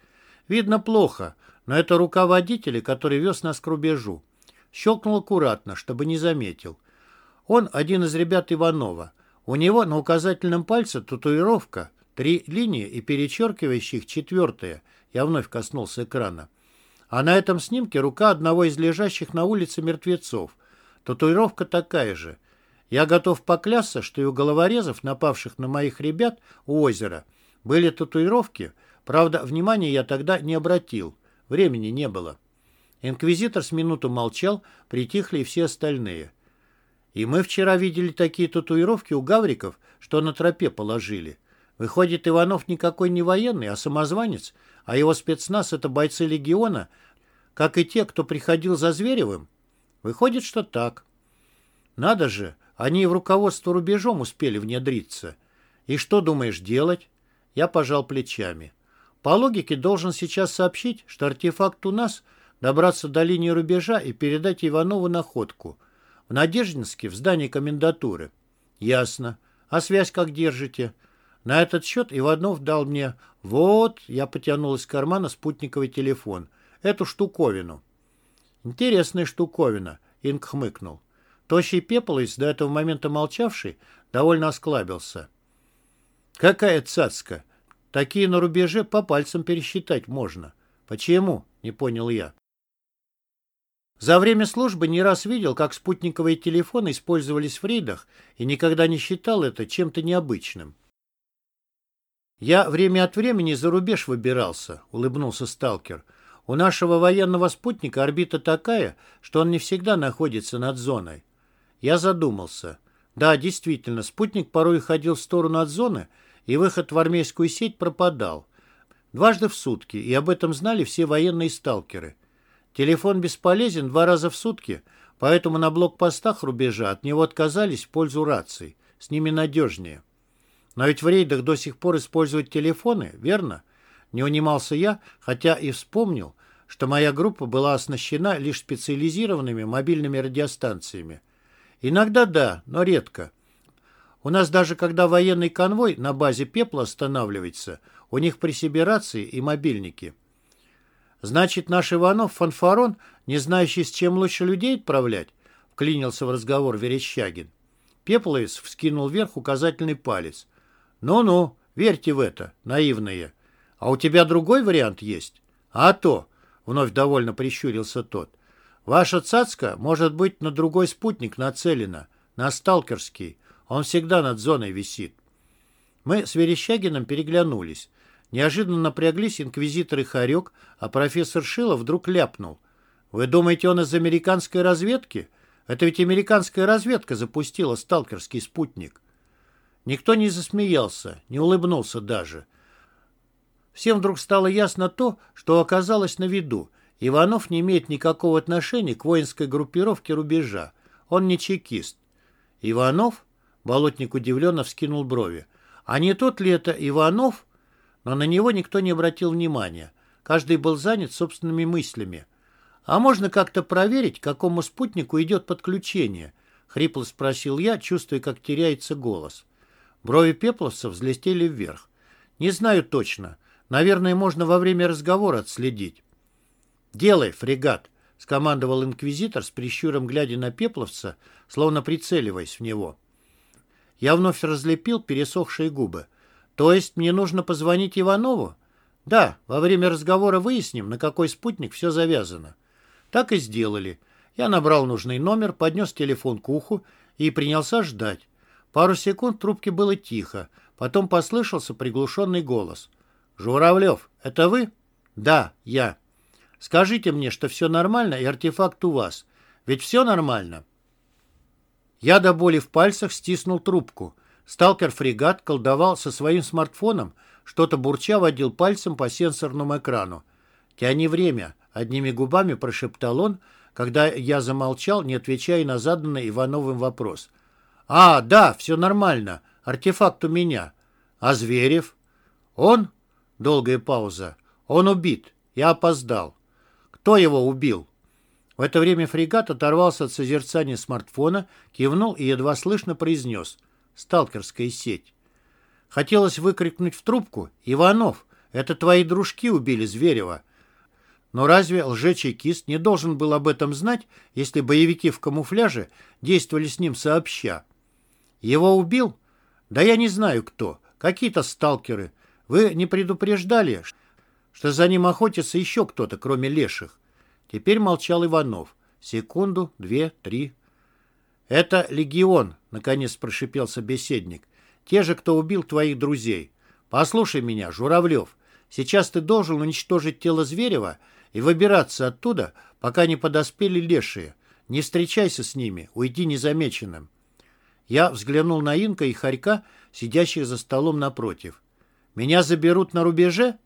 «Видно плохо, но это рука водителя, который вез нас к рубежу. Щелкнул аккуратно, чтобы не заметил. Он один из ребят Иванова. У него на указательном пальце татуировка Три линии и перечеркивающих четвертая. Я вновь коснулся экрана. А на этом снимке рука одного из лежащих на улице мертвецов. Татуировка такая же. Я готов поклясться, что и у головорезов, напавших на моих ребят у озера, были татуировки. Правда, внимания я тогда не обратил. Времени не было. Инквизитор с минуту молчал, притихли и все остальные. И мы вчера видели такие татуировки у гавриков, что на тропе положили. Выходит, Иванов никакой не военный, а самозванец, а его спецназ — это бойцы легиона, как и те, кто приходил за Зверевым? Выходит, что так. Надо же, они в руководство рубежом успели внедриться. И что думаешь делать? Я пожал плечами. По логике должен сейчас сообщить, что артефакт у нас, добраться до линии рубежа и передать Иванову находку. В Надеждинске, в здании комендатуры. Ясно. А связь как держите? На этот счет Иванов дал мне «Вот», я потянул из кармана спутниковый телефон, эту штуковину. «Интересная штуковина», — Инг хмыкнул. Тощий Пепловец, до этого момента молчавший, довольно осклабился. «Какая цацка? Такие на рубеже по пальцам пересчитать можно. Почему?» — не понял я. За время службы не раз видел, как спутниковые телефоны использовались в рейдах, и никогда не считал это чем-то необычным. «Я время от времени за рубеж выбирался», — улыбнулся сталкер. «У нашего военного спутника орбита такая, что он не всегда находится над зоной. Я задумался. Да, действительно, спутник порой ходил в сторону от зоны, и выход в армейскую сеть пропадал. Дважды в сутки, и об этом знали все военные сталкеры. Телефон бесполезен два раза в сутки, поэтому на блокпостах рубежа от него отказались в пользу раций. С ними надежнее. Но ведь в рейдах до сих пор используют телефоны, верно? Не унимался я, хотя и вспомнил, что моя группа была оснащена лишь специализированными мобильными радиостанциями. Иногда да, но редко. У нас даже когда военный конвой на базе пепла останавливается, у них при себе рации и мобильники. Значит, наш Иванов фанфарон, не знающий, с чем лучше людей отправлять, вклинился в разговор Верещагин. Пепловец вскинул вверх указательный палец. «Ну-ну, верьте в это, наивные. А у тебя другой вариант есть?» «А то», — вновь довольно прищурился тот, — Ваша цацка может быть на другой спутник нацелена, на сталкерский. Он всегда над зоной висит. Мы с Верещагиным переглянулись. Неожиданно напряглись инквизитор и Харек, а профессор Шилов вдруг ляпнул. «Вы думаете, он из американской разведки? Это ведь американская разведка запустила сталкерский спутник». Никто не засмеялся, не улыбнулся даже. Всем вдруг стало ясно то, что оказалось на виду — Иванов не имеет никакого отношения к воинской группировке рубежа. Он не чекист. Иванов? Болотник удивленно вскинул брови. А не тот ли это Иванов? Но на него никто не обратил внимания. Каждый был занят собственными мыслями. «А можно как-то проверить, к какому спутнику идет подключение?» — хрипло спросил я, чувствуя, как теряется голос. Брови пепловца взлетели вверх. «Не знаю точно. Наверное, можно во время разговора отследить. «Делай, фрегат!» — скомандовал инквизитор с прищуром, глядя на Пепловца, словно прицеливаясь в него. Я вновь разлепил пересохшие губы. «То есть мне нужно позвонить Иванову?» «Да, во время разговора выясним, на какой спутник все завязано». Так и сделали. Я набрал нужный номер, поднес телефон к уху и принялся ждать. Пару секунд в трубке было тихо, потом послышался приглушенный голос. «Журавлев, это вы?» «Да, я». Скажите мне, что все нормально и артефакт у вас. Ведь все нормально?» Я до боли в пальцах стиснул трубку. Сталкер-фрегат колдовал со своим смартфоном, что-то бурча водил пальцем по сенсорному экрану. «Тяни время», — одними губами прошептал он, когда я замолчал, не отвечая на заданный Ивановым вопрос. «А, да, все нормально. Артефакт у меня. А Зверев?» «Он?» — долгая пауза. «Он убит. Я опоздал. Кто его убил?» В это время фрегат оторвался от созерцания смартфона, кивнул и едва слышно произнес «Сталкерская сеть». Хотелось выкрикнуть в трубку «Иванов, это твои дружки убили Зверева». Но разве лжечекист не должен был об этом знать, если боевики в камуфляже действовали с ним сообща? Его убил? Да я не знаю кто. Какие-то сталкеры. Вы не предупреждали, что за ним охотится еще кто-то, кроме леших. Теперь молчал Иванов. Секунду, две, три. «Это легион», — наконец прошипел собеседник. «Те же, кто убил твоих друзей. Послушай меня, Журавлев. Сейчас ты должен уничтожить тело Зверева и выбираться оттуда, пока не подоспели лешие. Не встречайся с ними, уйди незамеченным». Я взглянул на Инка и Харька, сидящих за столом напротив. «Меня заберут на рубеже?»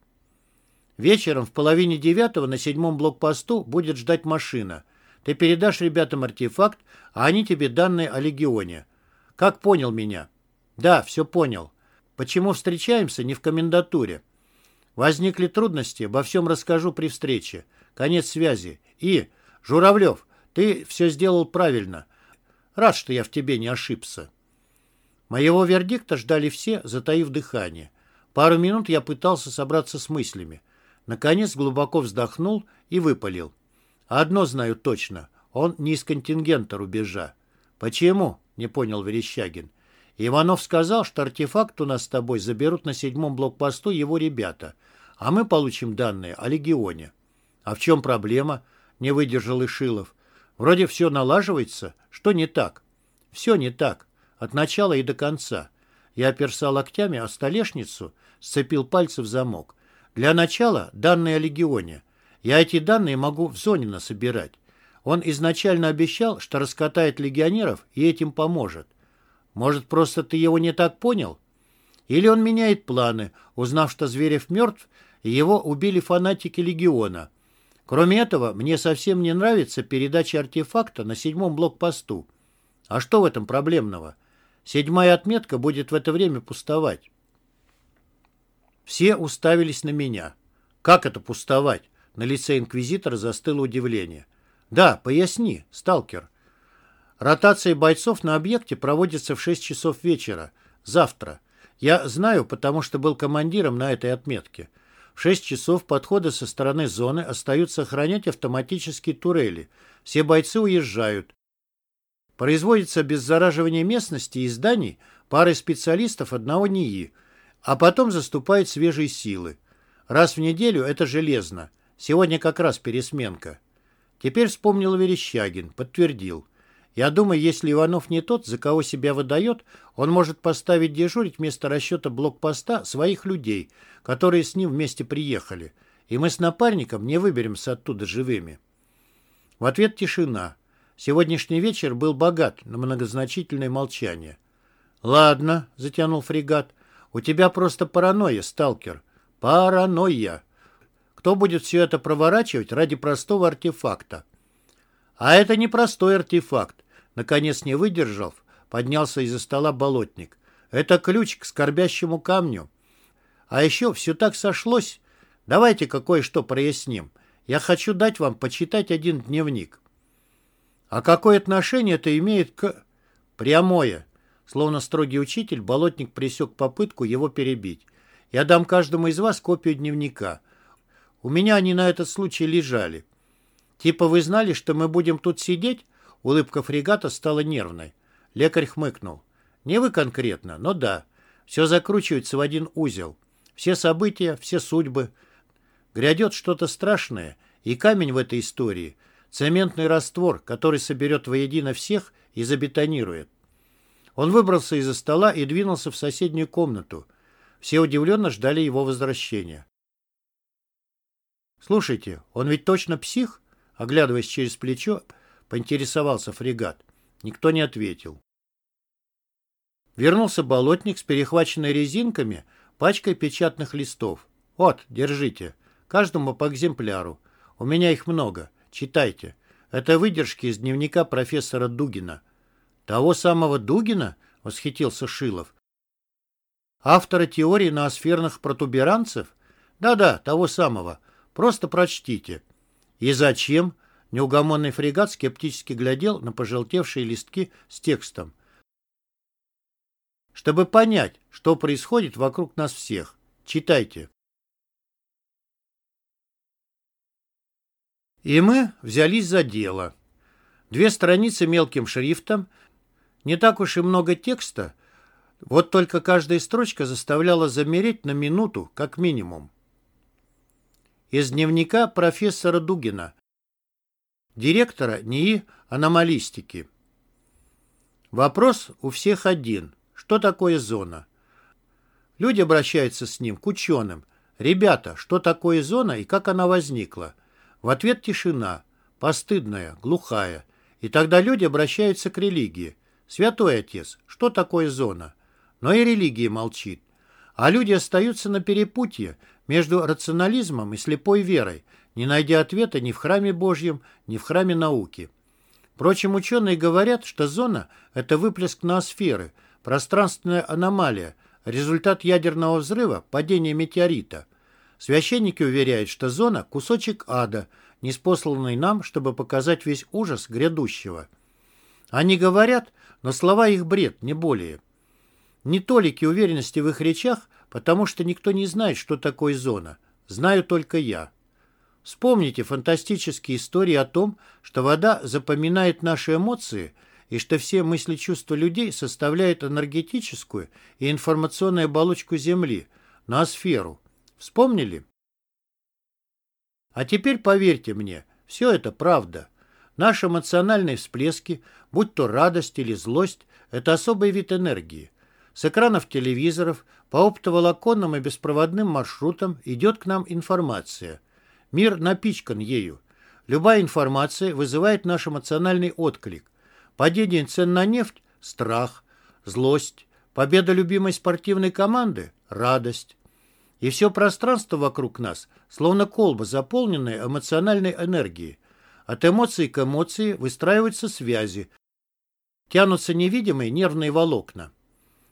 Вечером в половине девятого на седьмом блокпосту будет ждать машина. Ты передашь ребятам артефакт, а они тебе данные о легионе. Как понял меня? Да, все понял. Почему встречаемся не в комендатуре? Возникли трудности, обо всем расскажу при встрече. Конец связи. И, Журавлев, ты все сделал правильно. Рад, что я в тебе не ошибся. Моего вердикта ждали все, затаив дыхание. Пару минут я пытался собраться с мыслями. Наконец глубоко вздохнул и выпалил. Одно знаю точно. Он не из контингента рубежа. Почему? Не понял Верещагин. Иванов сказал, что артефакт у нас с тобой заберут на седьмом блокпосту его ребята, а мы получим данные о легионе. А в чем проблема? Не выдержал Ишилов. Вроде все налаживается. Что не так? Все не так. От начала и до конца. Я оперся локтями о столешницу, сцепил пальцы в замок. Для начала данные о легионе. Я эти данные могу в зоне насобирать. Он изначально обещал, что раскатает легионеров и этим поможет. Может, просто ты его не так понял? Или он меняет планы, узнав, что Зверев мертв, и его убили фанатики легиона. Кроме этого, мне совсем не нравится передача артефакта на седьмом блокпосту. А что в этом проблемного? Седьмая отметка будет в это время пустовать. Все уставились на меня. Как это пустовать? На лице инквизитора застыло удивление. Да, поясни, сталкер. Ротация бойцов на объекте проводится в 6 часов вечера. Завтра. Я знаю, потому что был командиром на этой отметке. В 6 часов подходы со стороны зоны остаются охранять автоматические турели. Все бойцы уезжают. Производится обеззараживание местности и зданий парой специалистов одного НИИ, а потом заступают свежие силы. Раз в неделю это железно. Сегодня как раз пересменка. Теперь вспомнил Верещагин, подтвердил. Я думаю, если Иванов не тот, за кого себя выдает, он может поставить дежурить вместо расчета блокпоста своих людей, которые с ним вместе приехали, и мы с напарником не выберемся оттуда живыми. В ответ тишина. Сегодняшний вечер был богат на многозначительное молчание. «Ладно», — затянул фрегат, — «у тебя просто паранойя, сталкер. Паранойя. Кто будет все это проворачивать ради простого артефакта?» «А это не простой артефакт», — наконец не выдержав, поднялся из-за стола болотник. «Это ключ к скорбящему камню. А еще все так сошлось. Давайте кое-что проясним. Я хочу дать вам почитать один дневник». А какое отношение это имеет к... Прямое. Словно строгий учитель, болотник пресек попытку его перебить. Я дам каждому из вас копию дневника. У меня они на этот случай лежали. Типа вы знали, что мы будем тут сидеть? Улыбка фрегата стала нервной. Лекарь хмыкнул. Не вы конкретно, но да. Все закручивается в один узел. Все события, все судьбы. Грядет что-то страшное, и камень в этой истории — Цементный раствор, который соберет воедино всех и забетонирует. Он выбрался из-за стола и двинулся в соседнюю комнату. Все удивленно ждали его возвращения. «Слушайте, он ведь точно псих?» Оглядываясь через плечо, поинтересовался фрегат. Никто не ответил. Вернулся болотник с перехваченной резинками, пачкой печатных листов. «Вот, держите. Каждому по экземпляру. У меня их много. Читайте. Это выдержки из дневника профессора Дугина. Того самого Дугина? Восхитился Шилов. Автора теории ноосферных протуберанцев? Да-да, того самого. Просто прочтите. И зачем? Неугомонный фрегат скептически глядел на пожелтевшие листки с текстом. Чтобы понять, что происходит вокруг нас всех. Читайте. И мы взялись за дело. Две страницы мелким шрифтом, не так уж и много текста, вот только каждая строчка заставляла замереть на минуту, как минимум. Из дневника профессора Дугина, директора НИИ аномалистики. Вопрос у всех один. Что такое зона? Люди обращаются с ним к ученым. Ребята, что такое зона и как она возникла? В ответ тишина, постыдная, глухая. И тогда люди обращаются к религии. Святой Отец, что такое зона? Но и религия молчит. А люди остаются на перепутье между рационализмом и слепой верой, не найдя ответа ни в храме Божьем, ни в храме науки. Впрочем, ученые говорят, что зона – это выплеск ноосферы, пространственная аномалия, результат ядерного взрыва, падения метеорита. Священники уверяют, что зона – кусочек ада, неспосланный нам, чтобы показать весь ужас грядущего. Они говорят, но слова их бред, не более. Не толики уверенности в их речах, потому что никто не знает, что такое зона. Знаю только я. Вспомните фантастические истории о том, что вода запоминает наши эмоции и что все мысли чувства людей составляют энергетическую и информационную оболочку Земли, ноосферу. Вспомнили? А теперь поверьте мне, все это правда. Наши эмоциональные всплески, будь то радость или злость, это особый вид энергии. С экранов телевизоров по оптоволоконным и беспроводным маршрутам идет к нам информация. Мир напичкан ею. Любая информация вызывает наш эмоциональный отклик. Падение цен на нефть – страх, злость, победа любимой спортивной команды – радость. И все пространство вокруг нас, словно колба, заполненная эмоциональной энергией. От эмоций к эмоции выстраиваются связи, тянутся невидимые нервные волокна.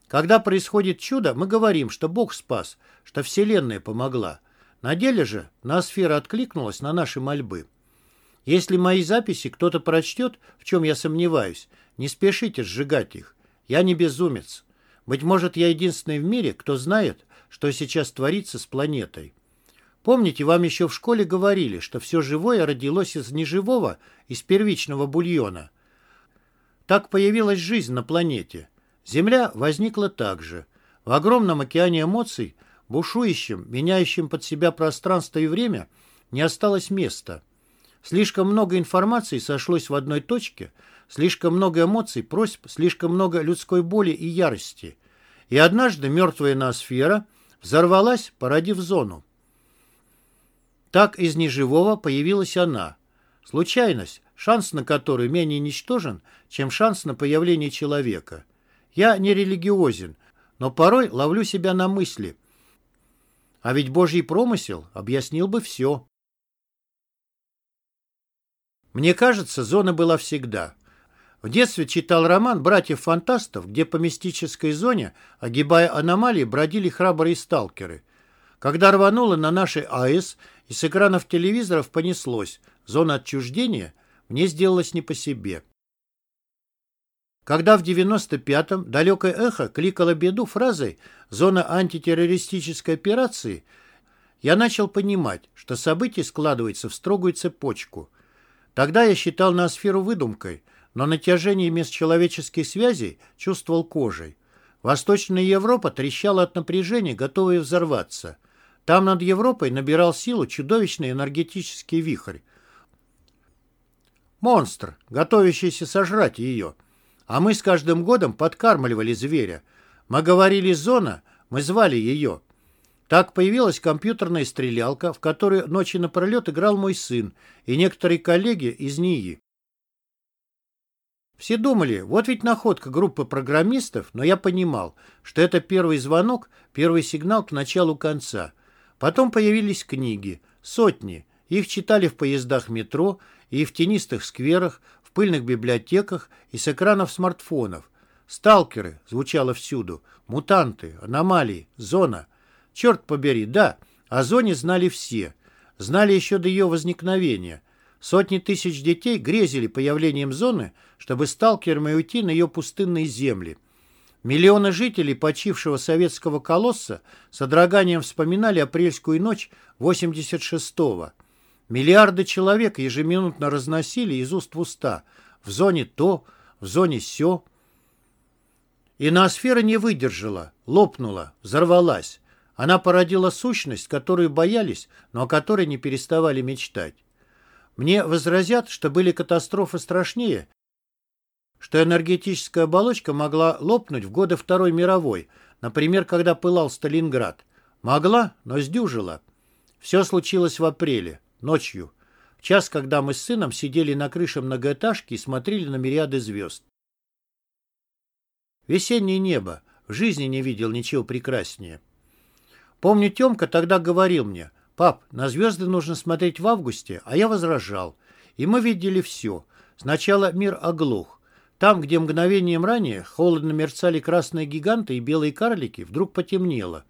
Когда происходит чудо, мы говорим, что Бог спас, что Вселенная помогла. На деле же ноосфера откликнулась на наши мольбы. Если мои записи кто-то прочтет, в чем я сомневаюсь, не спешите сжигать их. Я не безумец. Быть может, я единственный в мире, кто знает, что сейчас творится с планетой. Помните, вам еще в школе говорили, что все живое родилось из неживого, из первичного бульона. Так появилась жизнь на планете. Земля возникла так же. В огромном океане эмоций, бушующем, меняющем под себя пространство и время, не осталось места. Слишком много информации сошлось в одной точке, слишком много эмоций, просьб, слишком много людской боли и ярости. И однажды мертвая ноосфера взорвалась, породив зону. Так из неживого появилась она. Случайность, шанс на которую менее ничтожен, чем шанс на появление человека – я не религиозен, но порой ловлю себя на мысли. А ведь Божий промысел объяснил бы все. Мне кажется, зона была всегда. В детстве читал роман «Братьев-фантастов», где по мистической зоне, огибая аномалии, бродили храбрые сталкеры. Когда рвануло на нашей АЭС и с экранов телевизоров понеслось «Зона отчуждения», мне сделалось не по себе. Когда в 95-м далекое эхо кликало беду фразой «Зона антитеррористической операции», я начал понимать, что события складываются в строгую цепочку. Тогда я считал ноосферу выдумкой, но натяжение межчеловеческих связей чувствовал кожей. Восточная Европа трещала от напряжения, готовая взорваться. Там над Европой набирал силу чудовищный энергетический вихрь. Монстр, готовящийся сожрать ее – а мы с каждым годом подкармливали зверя. Мы говорили «зона», мы звали ее. Так появилась компьютерная стрелялка, в которой ночи напролет играл мой сын и некоторые коллеги из НИИ. Все думали, вот ведь находка группы программистов, но я понимал, что это первый звонок, первый сигнал к началу конца. Потом появились книги, сотни. Их читали в поездах метро и в тенистых скверах, в пыльных библиотеках и с экранов смартфонов. «Сталкеры» звучало всюду, «мутанты», «аномалии», «зона». Черт побери, да, о зоне знали все. Знали еще до ее возникновения. Сотни тысяч детей грезили появлением зоны, чтобы сталкерами уйти на ее пустынные земли. Миллионы жителей почившего советского колосса с одраганием вспоминали апрельскую ночь 86-го. Миллиарды человек ежеминутно разносили из уст в уста. В зоне то, в зоне сё. И ноосфера не выдержала, лопнула, взорвалась. Она породила сущность, которую боялись, но о которой не переставали мечтать. Мне возразят, что были катастрофы страшнее, что энергетическая оболочка могла лопнуть в годы Второй мировой, например, когда пылал Сталинград. Могла, но сдюжила. Все случилось в апреле. Ночью. В час, когда мы с сыном сидели на крыше многоэтажки и смотрели на мириады звезд. Весеннее небо. В жизни не видел ничего прекраснее. Помню, Темка тогда говорил мне, «Пап, на звезды нужно смотреть в августе, а я возражал. И мы видели все. Сначала мир оглох. Там, где мгновением ранее холодно мерцали красные гиганты и белые карлики, вдруг потемнело.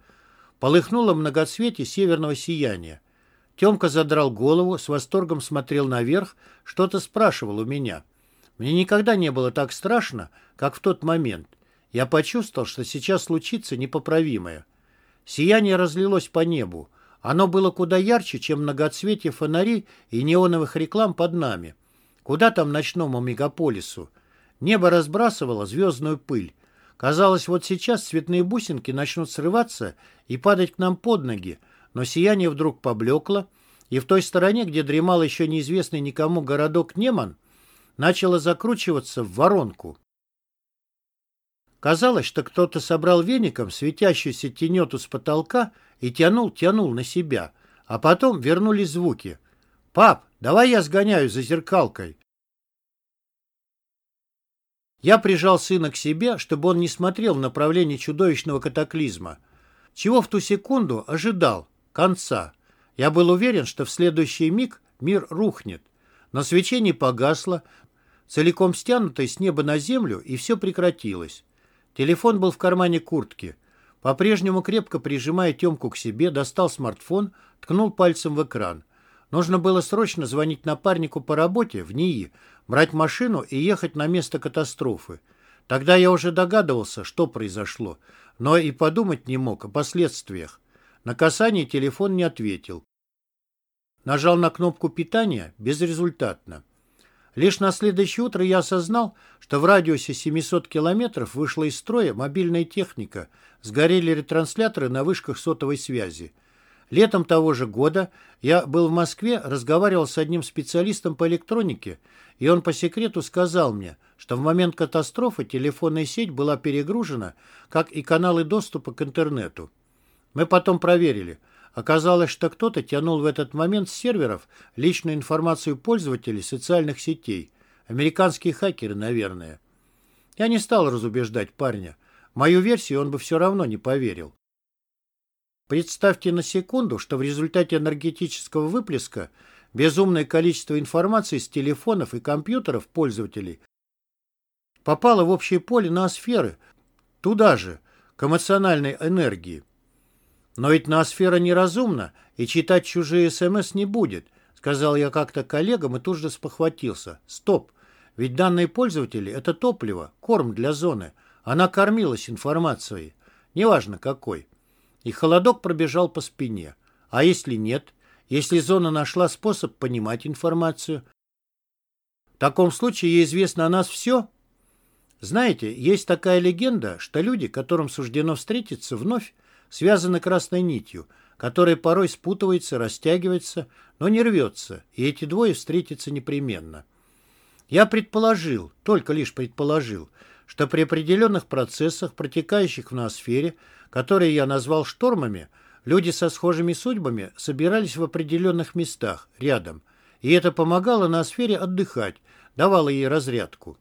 Полыхнуло многоцветие северного сияния. Темка задрал голову, с восторгом смотрел наверх, что-то спрашивал у меня. Мне никогда не было так страшно, как в тот момент. Я почувствовал, что сейчас случится непоправимое. Сияние разлилось по небу. Оно было куда ярче, чем многоцветие фонарей и неоновых реклам под нами. Куда там ночному мегаполису? Небо разбрасывало звездную пыль. Казалось, вот сейчас цветные бусинки начнут срываться и падать к нам под ноги, но сияние вдруг поблекло, и в той стороне, где дремал еще неизвестный никому городок Неман, начало закручиваться в воронку. Казалось, что кто-то собрал веником светящуюся тенету с потолка и тянул-тянул на себя, а потом вернулись звуки. «Пап, давай я сгоняю за зеркалкой!» Я прижал сына к себе, чтобы он не смотрел в направлении чудовищного катаклизма. Чего в ту секунду ожидал? Конца. Я был уверен, что в следующий миг мир рухнет. Но свечение погасло, целиком стянутое с неба на землю, и все прекратилось. Телефон был в кармане куртки. По-прежнему крепко прижимая Темку к себе, достал смартфон, ткнул пальцем в экран. Нужно было срочно звонить напарнику по работе в НИИ, брать машину и ехать на место катастрофы. Тогда я уже догадывался, что произошло, но и подумать не мог о последствиях. На касание телефон не ответил. Нажал на кнопку питания безрезультатно. Лишь на следующее утро я осознал, что в радиусе 700 километров вышла из строя мобильная техника, сгорели ретрансляторы на вышках сотовой связи. Летом того же года я был в Москве, разговаривал с одним специалистом по электронике, и он по секрету сказал мне, что в момент катастрофы телефонная сеть была перегружена, как и каналы доступа к интернету. Мы потом проверили. Оказалось, что кто-то тянул в этот момент с серверов личную информацию пользователей социальных сетей. Американские хакеры, наверное. Я не стал разубеждать парня. Мою версию он бы все равно не поверил. Представьте на секунду, что в результате энергетического выплеска безумное количество информации с телефонов и компьютеров пользователей попало в общее поле ноосферы, туда же, к эмоциональной энергии. Но ведь ноосфера неразумна, и читать чужие СМС не будет, сказал я как-то коллегам и тут же спохватился. Стоп, ведь данные пользователи – это топливо, корм для зоны. Она кормилась информацией, неважно какой и холодок пробежал по спине. А если нет? Если зона нашла способ понимать информацию? В таком случае ей известно о нас все? Знаете, есть такая легенда, что люди, которым суждено встретиться вновь, связаны красной нитью, которая порой спутывается, растягивается, но не рвется, и эти двое встретятся непременно. Я предположил, только лишь предположил, что при определенных процессах, протекающих в ноосфере, которые я назвал штормами, люди со схожими судьбами собирались в определенных местах, рядом, и это помогало ноосфере отдыхать, давало ей разрядку.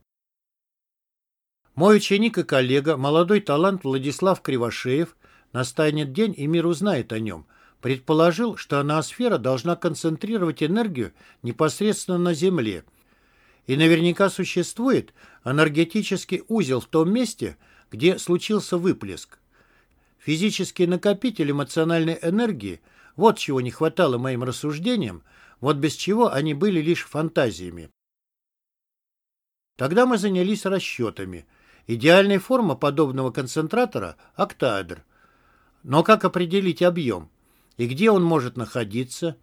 Мой ученик и коллега, молодой талант Владислав Кривошеев, настанет день, и мир узнает о нем, предположил, что ноосфера должна концентрировать энергию непосредственно на Земле – и наверняка существует энергетический узел в том месте, где случился выплеск. Физический накопитель эмоциональной энергии – вот чего не хватало моим рассуждениям, вот без чего они были лишь фантазиями. Тогда мы занялись расчетами. Идеальная форма подобного концентратора – октаэдр. Но как определить объем? И где он может находиться?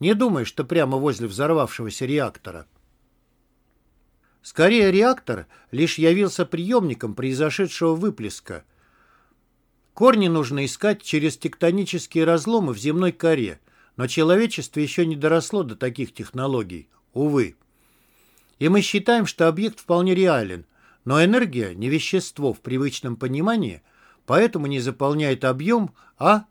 Не думай, что прямо возле взорвавшегося реактора – Скорее, реактор лишь явился приемником произошедшего выплеска. Корни нужно искать через тектонические разломы в земной коре, но человечество еще не доросло до таких технологий, увы. И мы считаем, что объект вполне реален, но энергия не вещество в привычном понимании, поэтому не заполняет объем, а